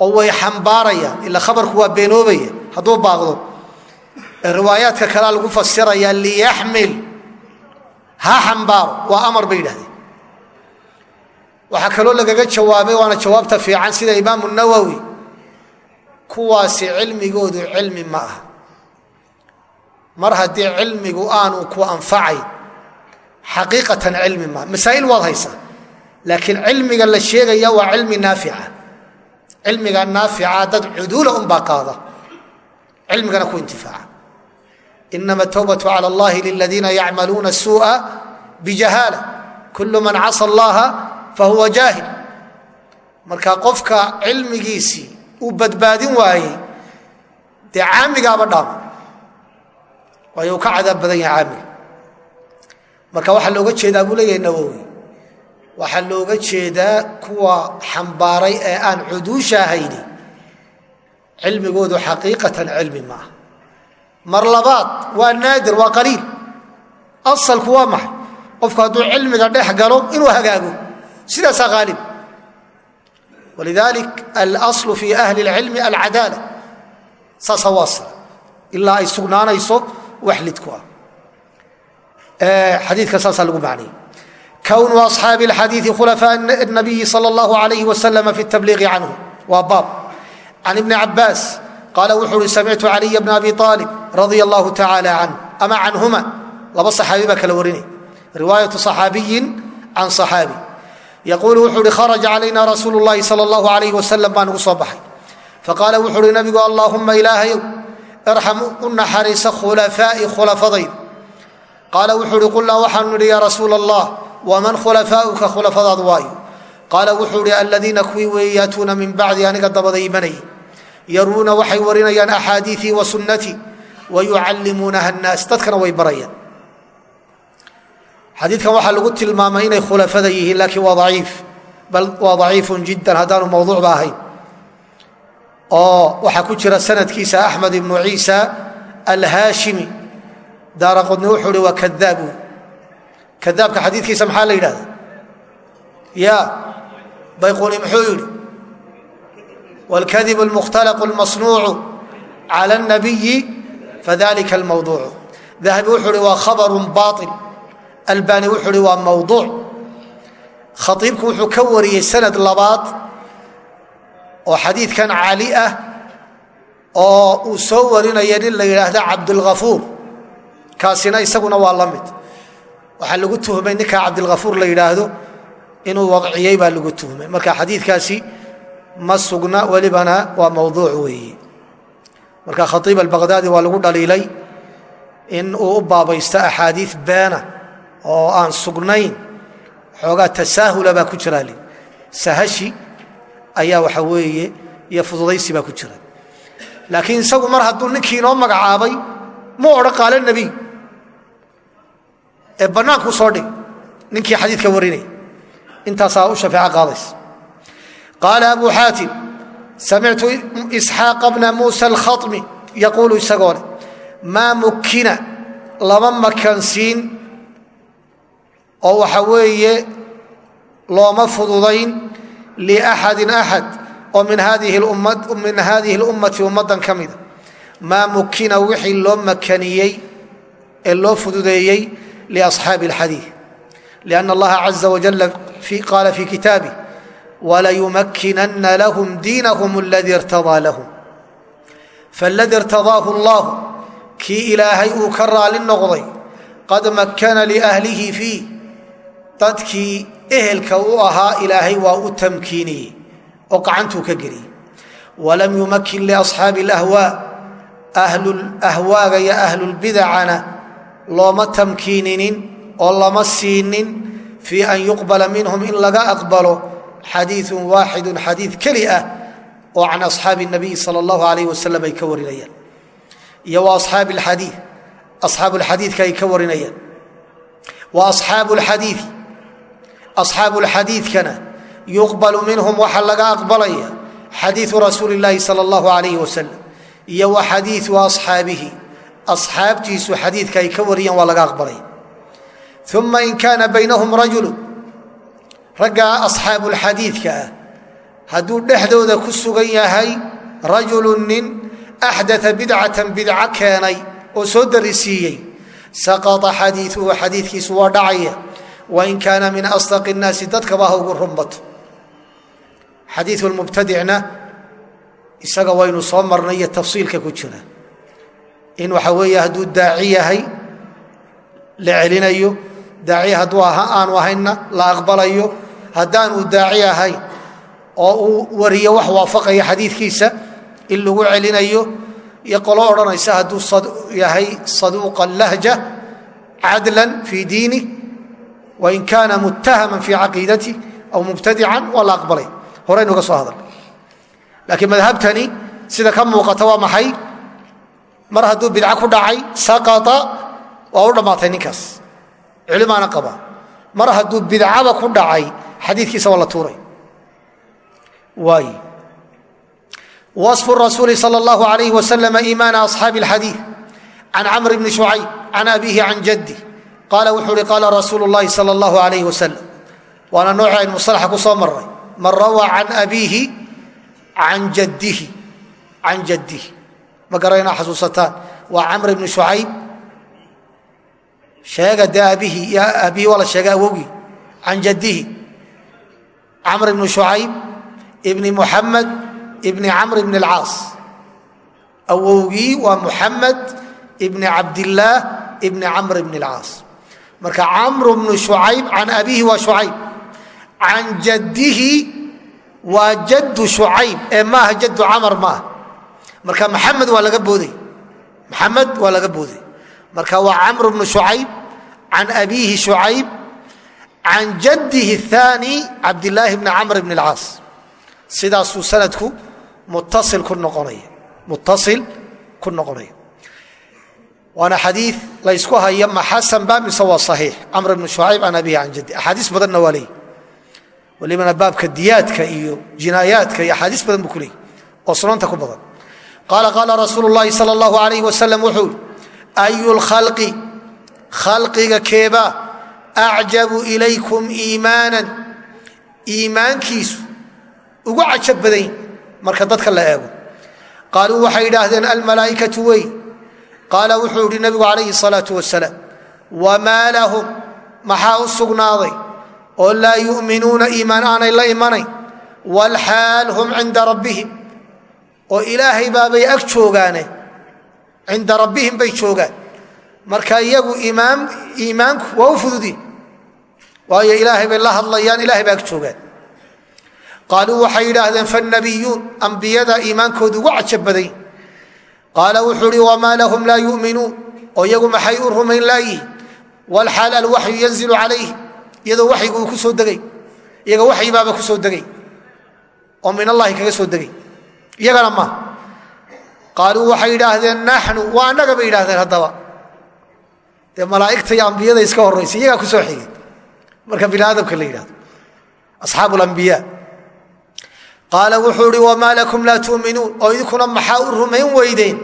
Oo way xambaarayaan ilaa khabarku waa beenoobaya hadduu baaqdo. Riwaayaadka kalea lagu fasirayaa liyaxmil ha xambaaro. Waa amar bay yidhahdeen. Waxaa kaloo lagaga jawaabay waana jawaabta fiican sida imaamu nawowi kuwaasi cilmigoodu cilmi ma aha. Mar haddii cilmigu aanu ku anfacayn xaqiiqatan cilmi maa masaa'il waad haysaa laakiin cilmiga la sheegaya waa cilmi naafica. Cilmiga naafica dad cuduula unbaa qaada cilmigana ku intifaaca inama towbatu cala allahi liladiina yacmaluuna suuءa bijahaala kulu man casa allaha fahuwa jaahil marka qofka cilmigiisii uu badbaadin waayey dee caamigaaba dhaama waayo uu ka cadaab badan yahay caamiga marka waxaa looga jeedaa buu leeyahay nawowi waxaa looga jeedaa kuwa xambaaray ee aan cuduusha ahayni cilmigoodu xaqiiqatan cilmi maaha mar labaad waa naadir waa qaliil asalku waa maxay qofku hadduu cilmiga dhex galo inuu hagaago sidaasaa haalib walidalik alaslu fi ahli اlcilmi alcadaala saasaa waasa ilaa ay sugnaanayso wax lidku ah xadiika saasaa lagu macnayay kwnu aصxaabi اxadiiثi khulafaa الnabiyi salى اllahu عalayh waslm fi الtabliiqi canhu waa baab can ibni cabaas qaala wuxuu uhi samictu caliya bna abi aalib radia allahu tacaala canh ama canhuma laba saxaabi baa kala warinay riwaayatu صaxaabiyin can صaxaabi yaquulu wuxuu uhi kharaja calayna rasuulu اllahi salى اllahu alayh wasalam baa nagu soo baxay faqaala wuxuu uhi nabigu allahuma ilaahayow irxam u naxariisa khulafaa'i khulafadayda qaala wuxuu uhi qulnaa waxaanu nidhi yaa rasuula allah waman khulafaauka khulafadaadu waayo qaala wuxuu ihi aladiina kuwii weeye yaatuuna min bacdi aniga dabada imanayay yaruuna waxay warinayaan axaadiiii wa sunnatii wa yucallimuunaha dadkana way barayaan. Xadiidkan waxaa lagu tilmaamay inay khulafada yihiin laakiin waa aciif bal waa daciifun jiddan haddaanu mawduucba ahayn. Oo waxaa ku jira sanadkiisa axmed ibnu ciisa alhaashimi daara wuxuu ihi waa kadaabu. Kadaabka xadiidkiisa maxaa la yidhahda ya bayquni muxuu yidhi wاlkadibu اlmukhtalaqu اlmasnuucu calى الnabiyi fadalika اlmawduucu dahabi wuxuu uhi waa khabaru baطil albani wuxuu uhi waa mawduuc khaiibku wuxuu ka wariyey sanad labaad oo xadiidkan cali ah oo uu soo warinaya nin la yidhaahda cabdاlgafuur kaasina isaguna waa la mid waxaa lagu tuhmay ninkaa cabdilhafuur la yidhaahdo inuu wadciyey baa lagu tuhmay. Marka xadiidkaasi ma sugna welibana waa mawduuc weeye marka khaiib albaqdaadi waa lagu dhaliilay in uu u baabaysto axaadiid beena oo aan sugnayn. Xoogaa tasaahula baa ku jira li. Sahashi ayaa waxa weeye iyo fududaysi baa ku jira. Laakiin isagu mar hadduu ninkii inoo magacaabay mu odhan qaala nebiy ee bannaankuu soo dhig. Ninkii xadiidka warinaya intaasaa u shafeeco qaadaysa qaala abu xaatim samictu isxaaqa bna muusa alkhaطmi yaquulu isagoo leh maa mukina lama makansiin oo waxa weeye looma fududayn liaxadin axad oo min hadihi اlummati ummaddan ka mida maa mukina wixii loo makaniyey ee loo fududeeyey liaصxaabi اlxadiiث لأn اllaha caزa wajal qaala fi kitaabih walayumakinana lahm diinahum اladii اrtaضىa lahm faاladii اrtadaahu اllah kii ilaahay uu ka raali noqday qad makana liأhlihi fiih dadkii ehelka u ahaa ilaahay waa u tamkiiniyey oo gacantuu ka geliyey walam yumakin liaصxaabi اlأhwaa ahlulahwaaga iyo ahlulbidacana looma tamkiininin oo lama siinin fii an yuqbala minhum in laga aqbalo xadiiu waaxidu xadiid keli ah oo can asxaabi nabiy sal allahu alayh wasalam ay ka warinayaan iyo wa asxaabi alxadii asxaabu lxadiidka ay ka warinayaan. Wa asxaabu lxadiidi asxaabu lxadiidkana yuqbalu minhum waxaa laga aqbalaya xadiiu rasuuli اllaahi sal allahu alayh wasalam iyo wa xadiiu asxaabihi asxaabtiisu xadiidka ay ka wariyaan waa laga aqbalaya uma in kaana baynahum rajulu raggaa asxaabulxadiidka ah hadduu dhexdooda ku sugan yahay rajulu nin axdaa bidcatan bidco keenay oo soo darisiiyey saqaa xadiiuhu xadiidkiisu waa dhacaya wain kaana min asdaqi nnaasi dadkaba ha ugu runbato xadiiu mubtadicna isaga waynu soo marnay iyo tafsiilka ku jira in waxa weeye hadduu la celinayo daaci hadduu aanu ahaynna la aqbalayo. Haddaanuu daaci ahayn oo uu wariyo wax waafaqaya xadiidkiisa in lagu celinayo iyo qolo odhanaysa hadduu yahay saduuqa lahja cadlan fii diini wain kaana muttahaman fii caqiidati aw mubtadican waa la aqbalay. Horaynu ga soo hadal. Laakiin madhabtani sida ka muuqata waa maxay? Mar hadduu bidco ku dhacay saqaa waa u dhammaatay ninkaas culimaana qaba mar hadduu bidcaba ku dhacay xadiikiisa waa la tuuray waay waصfu rasuuli salى اllahu alayh waslm iimaana aصxaabi اlxadiiث can camr bni shucayb can abihi can jaddi qaala wuxuu uhi qaala rasuulu اllahi salى اllahu alayh waslm waana nooci aynu musalaxa ku soo maray man rawaa can abiihi can jaddihi can jaddihi ma garayna xasuusataan waa camr bni shucayb sheega dee aabihii aabihii waa la sheegay awowgii can jaddihi camr bni shucayb ibni muxamed ibni camr bni اlcaas awowgii waa muxamed ibni cabdillaah ibni camr bni اlcaas marka camr bnu shucayb can abihi waa shucayb can jaddihi waa jaddu shucayb ee maaha jaddu camar maaha. Marka maxamed waa laga booday maxamed waa laga booday marka waa camr bnu shucayb can abiihi shucayb can jaddihi اثaani cabdillaahi bni camr bni اlcaas sidaasuu sanadku muttasil ku noqonaya muttasil ku noqonaya waana xadii laysku haya ma xasan ba mise waa صaxiix camr bni shucayb can abihi can jaddi axaadiis badanna waa leey walibana baabka diyaadka iyo jinaayaadka iyo axaadiis badan buu ku leeyay oo sunanta ku badan qaala qaala rasuulu اllahi salى اllahu alayh wasalam wuxuu ayulkhalqi khalqiga keebaa acjabu ilaykum iimaanan iimaankiisu ugu cajab badanyi marka dadka la eego qaaluu waxay idhaahdeen almalaa'ikatu wey qaala wuxuu idhi nabigu calayhi salaau wasalaam wamaa lahum maxaa u sugnaaday oo laa yu'minuuna iimaan aanay la imanayn walxaal hum cinda rabbihim oo ilaahay baabay ag joogaane cinda rabbihim bay joogaan marka iyagu iimaanku waa u fududi waayo ilaahay bay la hadlayaan ilahay bay ag joogaan qaaluu waxay yidhaahdeen faannabiyuun ambiyada iimaankoodu ugu cajab badayn qaala wuxuu uhi wamaa lahum laa yu'minuun oo iyagu maxay u rumayn laayihin walxaal alwaxyu yanzilu calayhim iyadoo waxyigu uu ku soo degay iyaga waxyi baaba ku soo degay oo min allahi kaga soo degay iyagana ma qaaluu waxay yidhaahdeen naxnu waa annaga bay yidhahdeen haddaba dee malaa'igta iyo ambiyada iska horraysa iyagaa ku soo xigay marka bini aadamka la yidhahdo asxaabu lambiya qaala wuxuu ihi wamaa lakum laa tuuminuun oo idinkuna maxaa u rumayn weydeen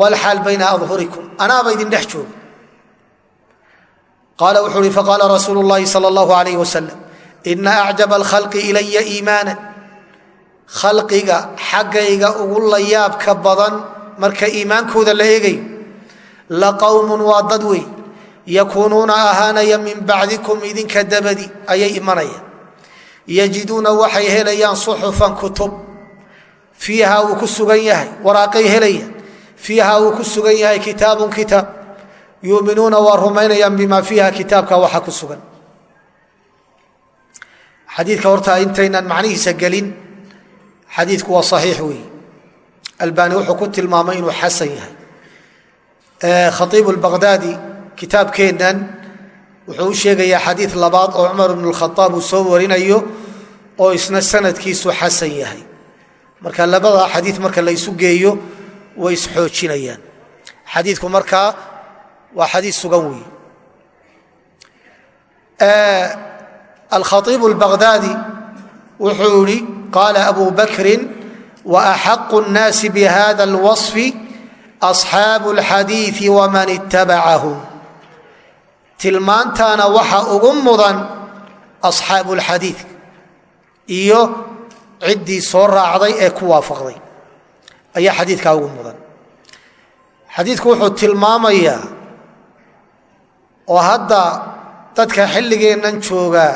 walxaal bayna adhurikum anaaba idin dhex jooga qaala wuxuu ihi faqaala rasuulu llahi sal allahu alayh wasalam ina acjaba alkhalqi ilaya iimaana khalqiga xaggayga ugu layaabka badan marka iimaankooda la eegayo la qowmun waa dad wey yakuunuuna ahaanaya min bacdikum idinka dabadi ayay imanayaan. Yajiduuna waxay helayaan suxufan kutub fiiha uu ku sugan yahay waraaqay helayaan fiiha uu ku sugan yahay kitaabun kitaab yuuminuuna waa rumaynayaan bima fiiha kitaabka waxa ku sugan. Xadiidka horta intaynaan macnihiisa gelin xadiidku waa saxiix weeye albani wuxuu ku tilmaamay inuu xasan yahay. Khaiibu lbaqdaadi kitaabkeennan wuxuu u sheegayaa xadiid labaad oo cumar bnu lkhaaab uu soo warinayo oo isna sanadkiisu xasan yahay. Marka labada xadiid marka la ysu geeyo way isxoojinayaan xadiidku markaa waa xadiid sugan weeye alkhaiibu lbaqdaadi wuxuu yihi qaala abu bakrin waaxaqu الnaasi bihada اlwaصfi asxaabu اlxadiiثi waman itabacahum tilmaantaana waxa ugu mudan asxaabu اlxadiid iyo ciddii soo raacday ee ku waafaqday ayaa xadiidkaa ugu mudan xadiidku wuxuu tilmaamayaa oo hadda dadka xilligeennan joogaa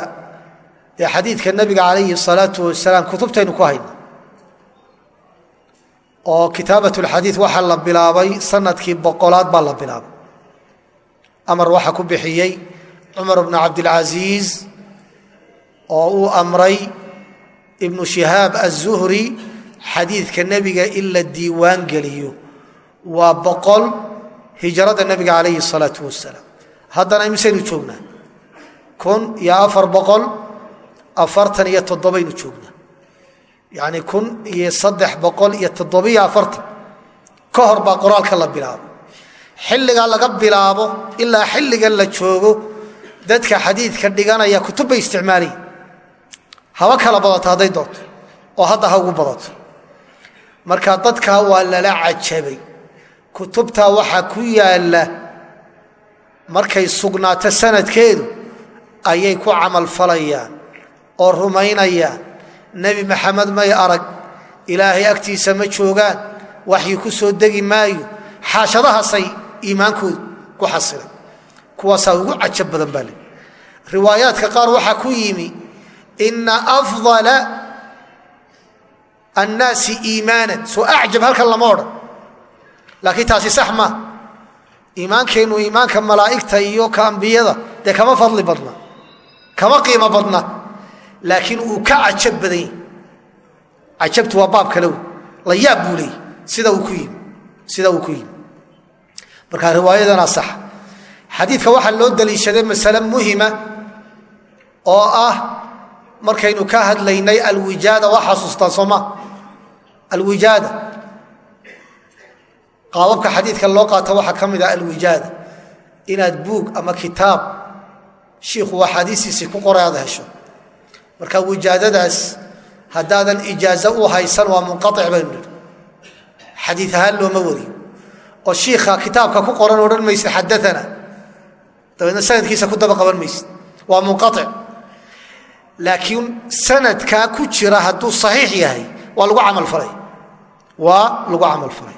ee xadiidka nabiga calayhi salaau wasalaam kutubtaynu ku hayna oo kitaabat lxadiid waxaa la bilaabay sannadkii boqolaad baa la bilaabay. Amar waxaa ku bixiyey cumar bnu cabdilcasiiz oo uu amray ibnu shihaab azuhri xadiidka nebiga in la diiwaan geliyo. Waa boqol hijrada nebiga calayhi salaau wasalaam. Haddana imisaynu joognaa. Kun iyo afar boqol afartan iyo toddobaynu joognaa yacni kun iyo saddex boqol iyo toddobiyo afartan. Ka hor baa qoraalka la bilaabo. Xilligaa laga bilaabo ilaa xilligan la joogo dadka xadiidka dhiganaya kutub bay isticmaalaya haba kala badato hadday doonto oo hadda ha ugu badato. Marka dadkaa waa lala cajabay. Kutubtaa waxaa ku yaalla markay sugnaato sanadkeedu ayay ku camal falayaan oo rumaynayaan nebi maxamed may arag ilaahay agtiisa ma joogaan waxyi ku soo degi maayo xaashadahaasay iimaankoodu ku xasilay kuwaasaa ugu cajab badan baa le riwaayaadka qaar waxaa ku yimi ina afdala annaasi iimaanan. Soo acjab halkan lama odhan. Laakiin taasi sax maa iimaankeennu iimaanka malaa'igta iyo ka ambiyada dee kama fadli badna kama qiimo badna laakiin uu ka cajab badan yahi cajabtu waa baab kale la yaab buu leeyay sida uu ku yimi sida uu ku yimi marka riwaayadana sax. Xadiidka waxaa loo daliishaday masale muhima oo ah markaynu ka hadlaynay alwijaada. Waa xasuustaan sooma alwijaada. Qaababka xadiidka loo qaato waxaa ka mid ah alwijaada. Inaad buug ama kitaab. Shiikhu axaadiistiisii ku qoray aad hesho marka wijaadadaas haddaadan ijaazo u haysan waa munqaic baynu nihi xadii ahaan looma wariyo oo shiikha kitaabka ku qoran odhan maysid xadaana dabeedna sanadkiisa ku daba qaban maysid waa munqaic laakiin sanadkaa ku jira hadduu saxiix yahay waa lagu camalfalay waa lagu camalfalay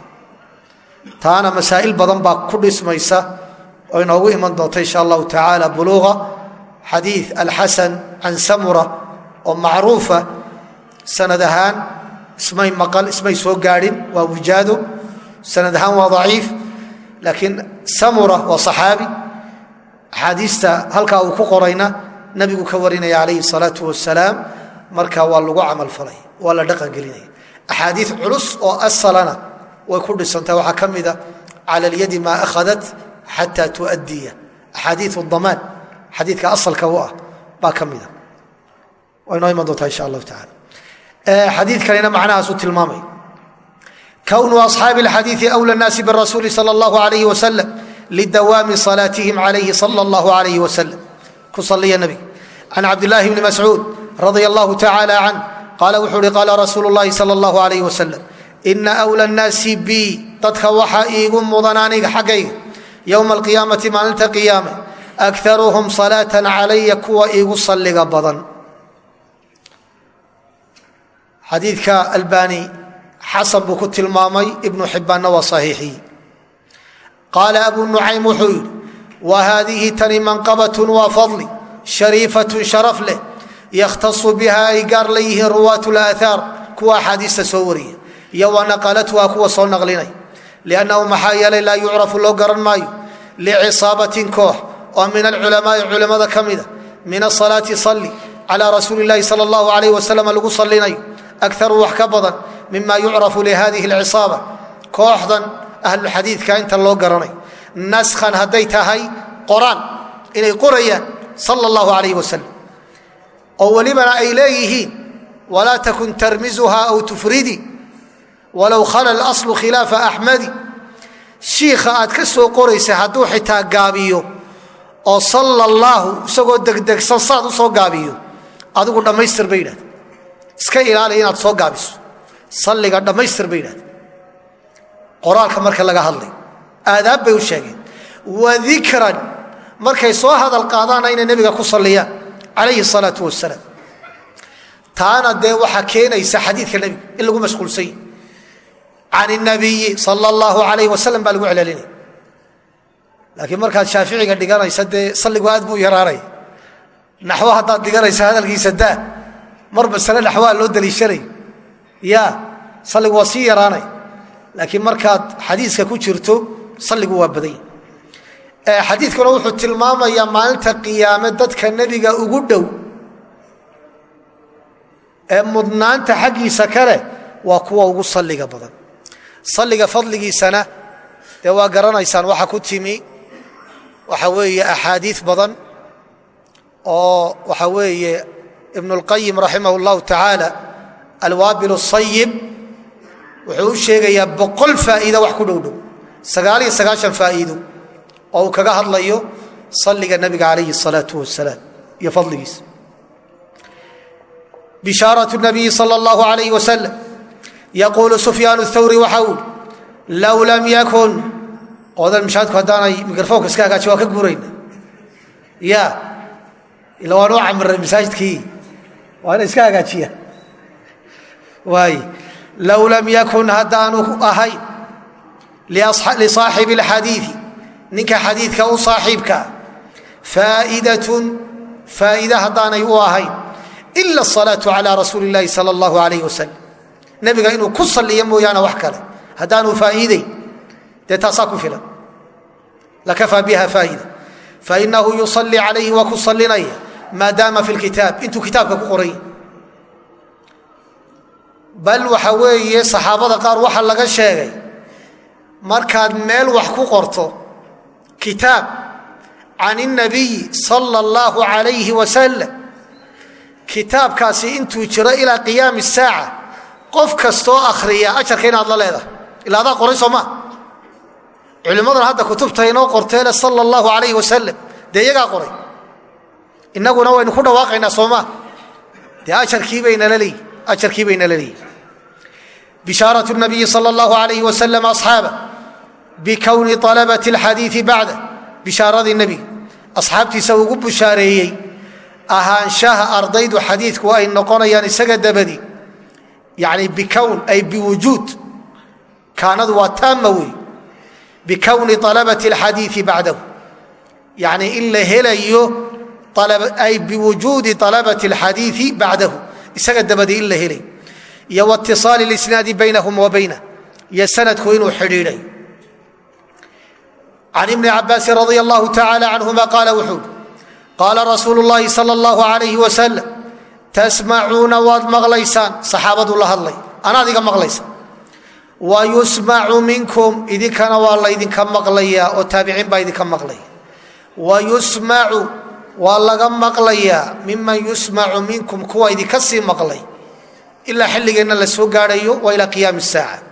taana masaa'il badan baa ku dhismaysa oo inoogu iman doonta insha allahu tacaala. Buluuqa xadiid alxasan can samura oo macruufa sanad ahaan ismay maqal ismay soo gaadhin waa wijaado sanad ahaan waa daciif laakiin samura waa saxaabi. Axaadiista halkaa uu ku qorayna nabigu ka warinaya calayhi salaatu wasalaam marka waa lagu camalfalay waa la dhaqangelinaya axaadii culus oo asalana way ku dhisantahay waxaa ka mida cala lyadi maa akhadat xataa tuadiya axaadii damaan xadiidka asalka u ah baa ka mida way noo iman doontaa insha allahu taala xadii kalena macnahaasuu tilmaamay kwnuu aصxaabi اlxadiiثi أwlى الnaasi bالrasuuli salى اllahu عalayh waslm lidawaami صalaatihim عalayhi salى اllahu عalayh waslm ku saliya nebiga can cabdillaahi bni mascuud radia allahu tacaala canh qaala wuxuu uhi qaala rasuulu llahi sal allahu alayh wasalam ina wla nnaasi bi dadka waxaa iigu mudan aniga xaggayga yowma alqiyaamati maalinta qiyaame akaruhum salaatan calaya kuwa iigu salliga badan xadiidka albani xasan buu ku tilmaamay ibnu xibbaanna waa saxiixii qaala abu nucaym wuxuu yidhi wa haadihi tani manqabatun waa fadli shariifatun sharaf leh yakhtasu biha ay gaar la yihiin ruwaat laaahaar kuwa axaadiista soo wariya iyo wa naqalatuha kuwa soo naqlinay liannahu maxaa yeelay laa yucrafu loo garan maayo licisaabatin koox oo min alculamaai culimmada ka mida min asalaati salli calaa rasuuli llahi sal allahu alayh wasalam lagu sallinayo akaru wax ka badan mima yucrafu lihadihi alcisaaba kooxdan ahlulxadiidka inta loo garanay naskhan hadday tahay qoraan inay qorayaan sala allahu alayh wasalam oo welibana ay leeyihiin walaa takun tarmizuha aw tufridi walow khala laslu khilaafa axmadi shiikha aad ka soo qoraysa hadduu xitaa gaabiyo oo sala allaahu isagoo degdegsan saad u soo gaabiyo adigu dhammaystir bay iska ilaali inaad soo gaabiso. Salliga dhammaystir bay yidhahda qoraalka marka laga hadlay aadaab bay u sheegeen. Wa dikran markay soo hadal qaadaana inay nebiga ku salliyaan calayhi salaatu wasalaam taana dee waxaa keenaysa xadiidka nebiga in lagu mashquulsany can nabiyi sal allahu alayh wasalam baa lagu celcelinaya laakiin markaad shaaficiga dhiganaysa dee salligu aad buu yaraanaya naxwo haddaad dhiganaysa hadalkiisa daa mar masale naxwaa loo daliishanay. Ya salligu waa sii yaraanaya laakiin markaad xadiiska ku jirto salligu waa badanya xadiidkuna wuxuu tilmaamayaa maalinta qiyaame dadka nebiga ugu dhow. Ee mudnaanta xaggiisa kale waa kuwa ugu salliga badan. Salliga fadligiisana dee waa garanaysaan waxaa ku timi. Waxa weeye axaadiid badan oo waxa weeye ibnu اlqayim raximah اllahu tacaala alwaabil الsayib wuxuu u sheegayaa boqol faa'iida wax ku dhow dhow sagaal iyo sagaashan faa'iido oo uu kaga hadlayo salliga nebiga calayhi الsalaaةu wasalaam iyo fadligiisa bishaaraة الnabiyi salى اllahu alayh wasalam yaquulu sufyaan اthawri waxa ui low lam yakun odan mishaadku haddaanay mikrofoonka iska hagaaji waa ka guurayna ya ila waan u camiray masaajidkii waa ina iska hagaajiya waay low lam yakun haddaanu ahayn lisaaxibi اlxadiidi ninka xadiidka u saaxiibkaa faa'idatun faa'ida haddaanay u ahayn ila الsalaaةu calى rasuuli اllahi salى اllahu alayh wasalam nebiga inuu ku saliyo mooyaane wax kale haddaanu faa'iideyn dee taasaa ku filan lakafaa biha faa'ida fainahu yusalli calayhi waa ku sallinaya maadaama fi lkitaab intuu kitaabka ku qoranya bal waxa weeye saxaabada qaar waxaa laga sheegay markaad meel wax ku qorto kitaab can الnabiyi salى اllahu alayhi wasalam kitaabkaasi intuu jiro ilaa qiyaami الsaaca qof kastoo akhriya ajarka inaad la leedahay ila adaa qoray soo maa culimmadan hadda kutubta inoo qorteele sala allahu alayh wasalam dee iyagaa qoray innaguna waynu ku dhawaaqaynaa soo maa dee ajarkii baynala leeyihi bishaaratu nabiyi sala allahu alayh wasalam asxaaba bikowni alabati alxadiidi bacda bishaaradii nebiga asxaabtiisa ugu bushaareeyey ahaanshaha ardaydu xadiidku ay noqonayaan isaga dabadi. Yani bikown ay biwujuud kaanadu waa taama wey bikowni alabati alxadiidi bacdahu. Yani in la helayo ay biwujuudi alabati alxadiidi bacdahu isaga dabadi in la helayo iyo waitiصaali اlisnaadi baynahum wa baynah iyo sanadku inuu xidhiidhay can ibni cabaasin radi allahu tacaala canhuma qaala wuxuu qaala rasuulu llahi sala allahu alayhi wasalam tasmacuuna waad maqlaysaan saxaabadu la hadlay anaad iga maqlaysa wa yusmacu minkum idinkana waa laydinka maqlayaa oo taabiciin baa idinka maqlaya wa yusmacu waa laga maqlayaa miman yusmacu minkum kuwa idinka sii maqlay. Ilaa xilligeenna la soo gaadhayo waa ilaa qiyaami saaca.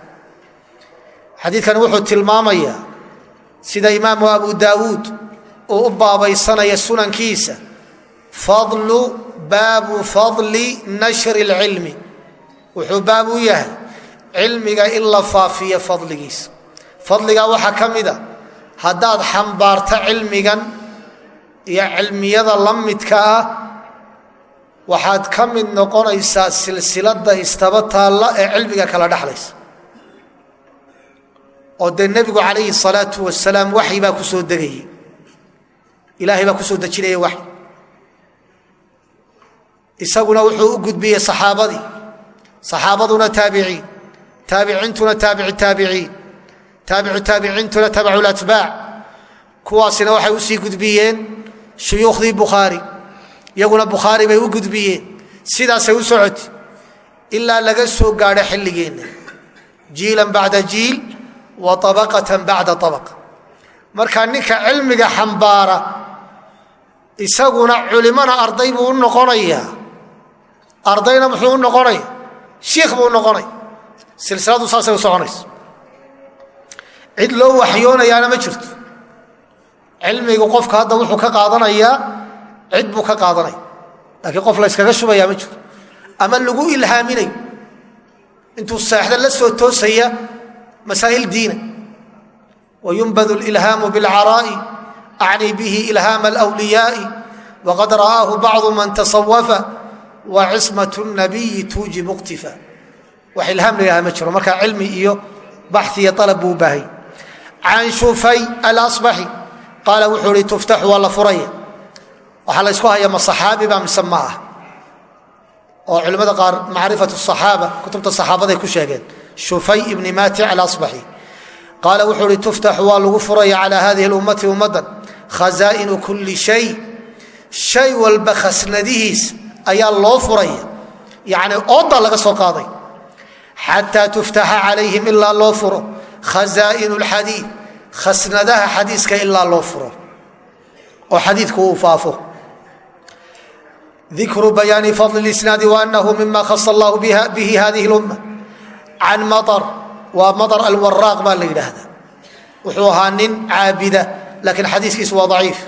Xadiidkani wuxuu tilmaamayaa sida imaamu abu daawuud uu u baabaysanaya sunankiisa fadlu baabu fadli nashri اlcilmi wuxuu baab u yahay cilmiga in la faafiyo fadligiisa. Fadligaa waxaa ka mida haddaad xambaarto cilmigan iyo cilmiyada la midka ah waxaad ka mid noqonaysaa silsilada istaba taalla ee cilmiga kala dhexlaysa oo dee nebigu calayhi salaau wasalaam waxyi baa ku soo degayey ilaahay baa ku soo dejinaya waxy isaguna wuxuu u gudbiyey saxaabadii. Saxaabaduna taabiciin taabiciintuna taabici taabiciin taabicu taabiciintuna tabacu latbaac kuwaasina waxay u sii gudbiyeen shuyuukhdii bukhaari iyaguna bukhaari bay u gudbiyeen. Sidaasay u socoti ilaa laga soo gaadho xilligeenna jiilan bacda jiil wa abaqatan bacda abaqa marka ninka cilmiga xambaara isaguna culimana arday buu u noqonayaa ardayna muxuu u noqonaya? Shiikh buu u noqonaya. Silsiladu saasay u soconaysa. Cid loo waxyoonayaana ma jirto cilmigu qofka hadda wuxuu ka qaadanayaa cid buu ka qaadanaya laakiin qof la yskaga shubayaa ma jiro ama lagu ilhaaminayo intuu seexda la soo toosaya masaa'il diina. Wayunbadu lilhaamu bilcaraa'i acni bihi ilhaama alwliyaa'i waqad ra'aahu bacdu man tasawafa wa cismat nabiyi iqtifa. Wax ilhaam la yhaha ma jiro. Marka cilmi iyo baxi iyo alab buu u can shufay alasbaxi qaala wuxuu hi tuftax waa la furaya waxaa laysku haya ma saxaabiba mise ma ah. Oo culimmada qaar macrifat asaxaaba kutubta saxaabaday ku sheegeen shufay ibni maatic alasbaxi. Qaala wuxuu hi tuftaxu waa lagu furaya calaa hadihi lummati ummaddan khazaa'inu kulli shay. Shay walba khasnadihiis ayaa loo furaya. Yacni ooddaa laga soo qaaday. Xataa tuftaxa calayhim ilaa loo furo. Khazaa'inu alxadiid khasnadaha xadiiska ilaa loo furo oo xadiidku uu faafo. Dikru bayaani fadl isnaadi waanahu mima khasa allahu bihi hadihi lumma. Can maar waa maar alwaraaq baa la yidhaahda wuxuu ahaa nin caabida laakiin xadiiskiisu waa daciif.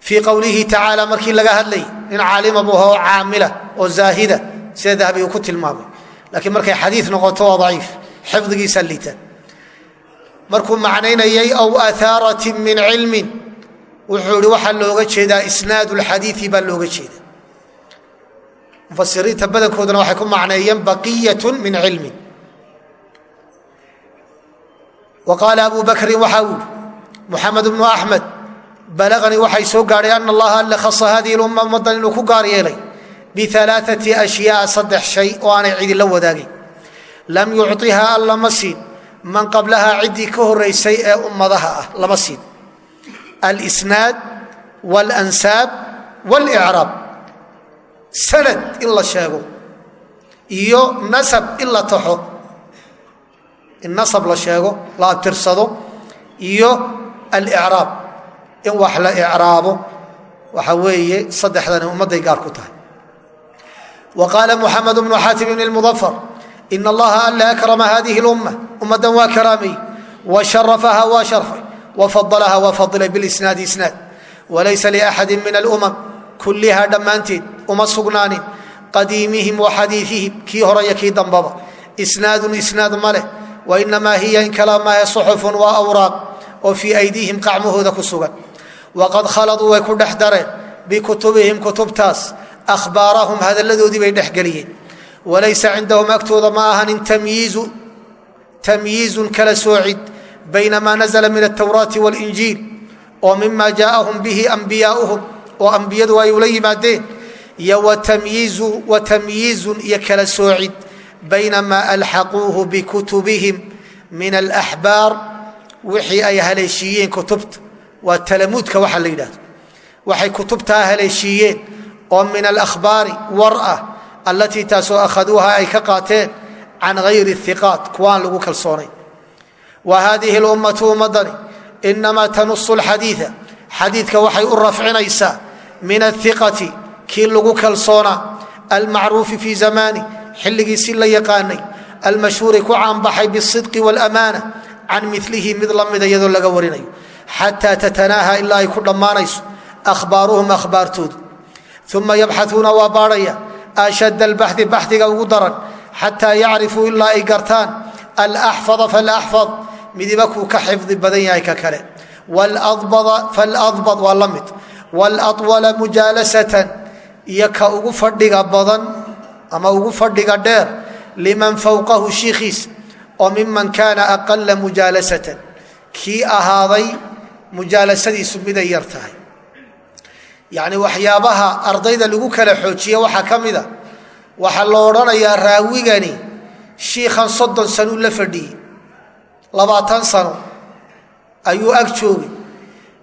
Fii qowlihi tacaala markii laga hadlay nin caalima buu ahoo caamila oo zaahida sida dahabi uu ku tilmaamay. Laakiin markay xadiid noqoto waa daciif. Xifdigiisa liita markuu macnaynayay aw ahaaratin min cilmin. Wuxuu ihi waxaa looga jeedaa isnaad lxadiii baa looga jeeda mufasiriinta badankooduna waxay ku macneeyeen baqiyat min cilmin. Wa qaala abu bakrin waxaa uu muxamed bnu axmed balaganii waxay soo gaadhay ana allaha alle khasa hadihi lumma ummaddan inuu ku gaar yeelay bialaaati ashyaaa saddex shay oo aanay cidila wadaagin. Lam yucihaa an lama siin man qablahaa ciddii ka horaysay ee ummadaha ah lama siin. Alsnaad walansaab wاlcraab sanad in la sheego iyo nasab in la taxo. In nasab la sheego la abtirsado iyo alcraab in wax la icraabo waxa weeye saddexdani ummadday gaar ku tahay. Wa qaala muxamed bnu xaatim bn mudafar in allaha alla akrama hadihi اlumma ummaddan waa karaamay wa sharafaha waa sharfay wafadalaha waa fadilay bilisnaadi isnaad walaysa liaxadi min alumam kullihaa dhammaanteed uma sugnaanin qadiimihim wa xadiiihim kii horaya kii dambaba isnaadun isnaad ma leh wainamaa hiya in kala maahe suxufun waa awraaq oo fii aydiihim qacmahooda ku sugan waqad khaladuu way ku dhex dareen bikutubihim kutubtaas ahbaarahum hadalladoodii bay dhexgeliyeen walaysa cindahum agtooda ma ahanin tamyiizun kala soocid bayna ma nazla min altawraati walinjiil oo mima jaaahum bihi ambiyaauhum oo ambiyadu ay ula yimaadeen iyo wa tamyiizun iyo kala soocid bayna maa alxaquuhu bikutubihim min alaxbaar wixii ay haleeshiiyeen kutubta. Waa talamuudka waxa la yidhahdo waxay kutubtaa haleeshiiyeen oo min alakhbaari war ah allatii taasoo akhaduuha ay ka qaateen can hayri iqaat kuwaan lagu kalsoonayn wa haadihi lummatu ummadani inamaa tanusu lxadiida xadiidka waxay u rafcinaysaa min aiqati kii lagu kalsoonaa almacruufi fii zamaani xilligiisi la yaqaanay almashhuuri ku caanbaxay bisidqi wاlamaana can milihi mid lamida iyadoo laga warinayo. Xataa tatanaaha ilaa ay ku dhammaanayso ahbaaruhum ahbaartoodu uma yabxauuna waa baadhaya ashad albaxi baxiga ugu daran xataa yacrifuu ilaa ay gartaan alaxfada falaxfad midiba kuu ka xifdi badan yahay ka kale. Faladbad waa la mid. Walaطwala mujaalasatan iyo ka ugu fadhiga badan ama ugu fadhiga dheer liman fowqahu shiikhiis oo miman kaana aqala mujaalasatan. Kii ahaaday mujaalasadiisu miday yar tahay yacni waxyaabaha ardayda lagu kala xoojiye waxaa ka mida waxaa lo odhanayaa raawigani shiikhan soddon sanuu la fadhiyey. Labaatan sano ayuu ag joogay.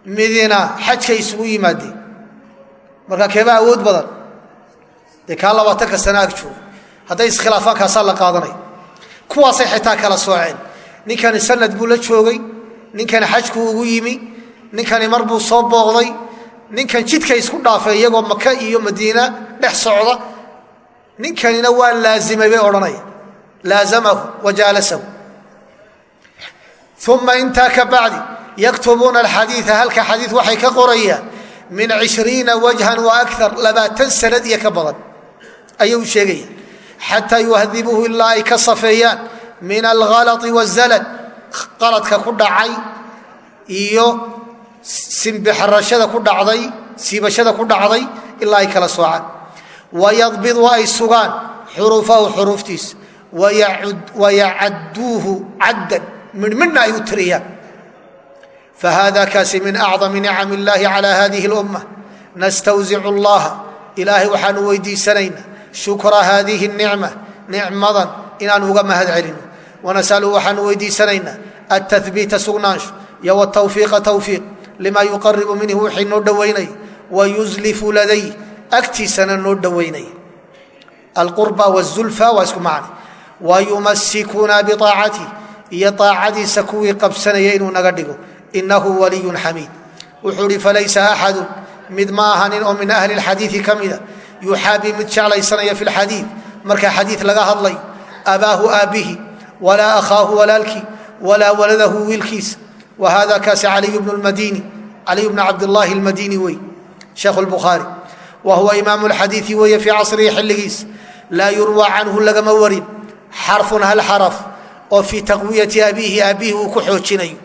Midina xajka isugu yimaadeen. Marka keeba awood badan. Dee kaa labaatanka sano ag joogay. Hadday iskhilaafaan kaasaa la qaadanaya kuwaasay xitaa kala sooceen. Ninkani sanad buu la joogay. Ninkani xajku ugu yimi. Ninkani mar buu soo booqday ninkan jidka isku dhaafay iyagoo maka iyo madiina dhex socda ninkanina waa laazimay bay odhanaya laazamahu wajaalasahu uma intaa ka bacdi yaktubuuna alxadiia halka xadii waxay ka qorayaan min cishriina wajhan wa akar labaatan sanad iyo ka badan. Ayay u sheegayaan xataa yuhadibuuhu ilaa ay ka safeeyaan min alhalai wazalad qaladka ku dhacay iyo simbixarashada ku dhacday siibashada ku dhacday ilaa ay kala soocaan. Wayadbidu ay sugaan xuruufahu xuruuftiisa wayacadduuhu caddan. Midhmidhna ay u tiriyaan. Fahada kaasi min acdami nicam illaahi calaa hadihi اlumma nastawsicu allaha ilaahay waxaanu weydiisanaynaa. Shukra hadihi اnicma nicmadan inaan uga mahad celino wanasalu waxaanu weydiisanaynaa. Atahbiita sugnaansho iyo wtawfiiqa tawfiiq lima yuqaribu minhu wixii noo dhowaynay wayuslifu laday agtiisana noo dhowaynay alqurba wاzulfa waa isku macne wayumasikuna biaacati iyo aacadiisa kuwii qabsanaya inuu naga dhigo. Inahu waliyun xamiid. Wuxuu hi falaysa axadu mid ma aha nin oo min ahli اxadiii ka mida. Yuxaabi mid jeclaysanaya fi xadii marka xadii laga hadlay abaahu aabbihi walaa akhaahu walaalkii walaa waladahu wiilkiisa wa hada kaasi caliy bnu madini caliy bnu cabdillaahi اlmadini wey sheekhu اlbukhaari wa huwa imaamu اlxadiii weeye fii casrihi xilligiis laa yurwى canhu lagama warin xarfun hal xaraf oo fii taqwiyati abiihi aabbihi uu ku xoojinayo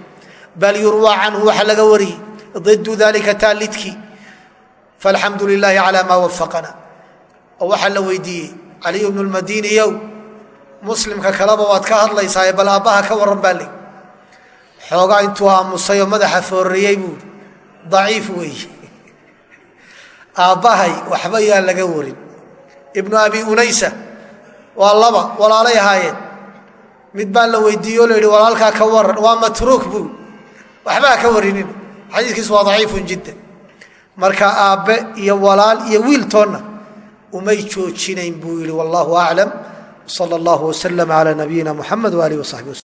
bal yurwى canhu waxa laga wariyey didu dalika taalidkii falxamdu lilaahi calى maa wafaqana oo waxaa la weydiiyey caliy bnu lmadiniyow muslimka kaleba waad ka hadlaysaaye bal aabbaha ka waran baa le xoogaa intuu aamusayoo madaxa foorriyey buu daciif weeye aabbahay waxba yaa laga warin. Ibnu abi unaysa waa laba walaalay ahaayeen. Mid baan la weydiiyeoo la yidhi walaalkaa ka waran waa matruuk buu. Waxbaa ka warinin xadiiskiisu waa daciifun jidda. Marka aabbe iyo walaal iyo wiiltoonna umay joojinayn buu yidhi wallahu aclam. Sala allahu waslama calaa nabiyina muxamed waaalihi wasaxbi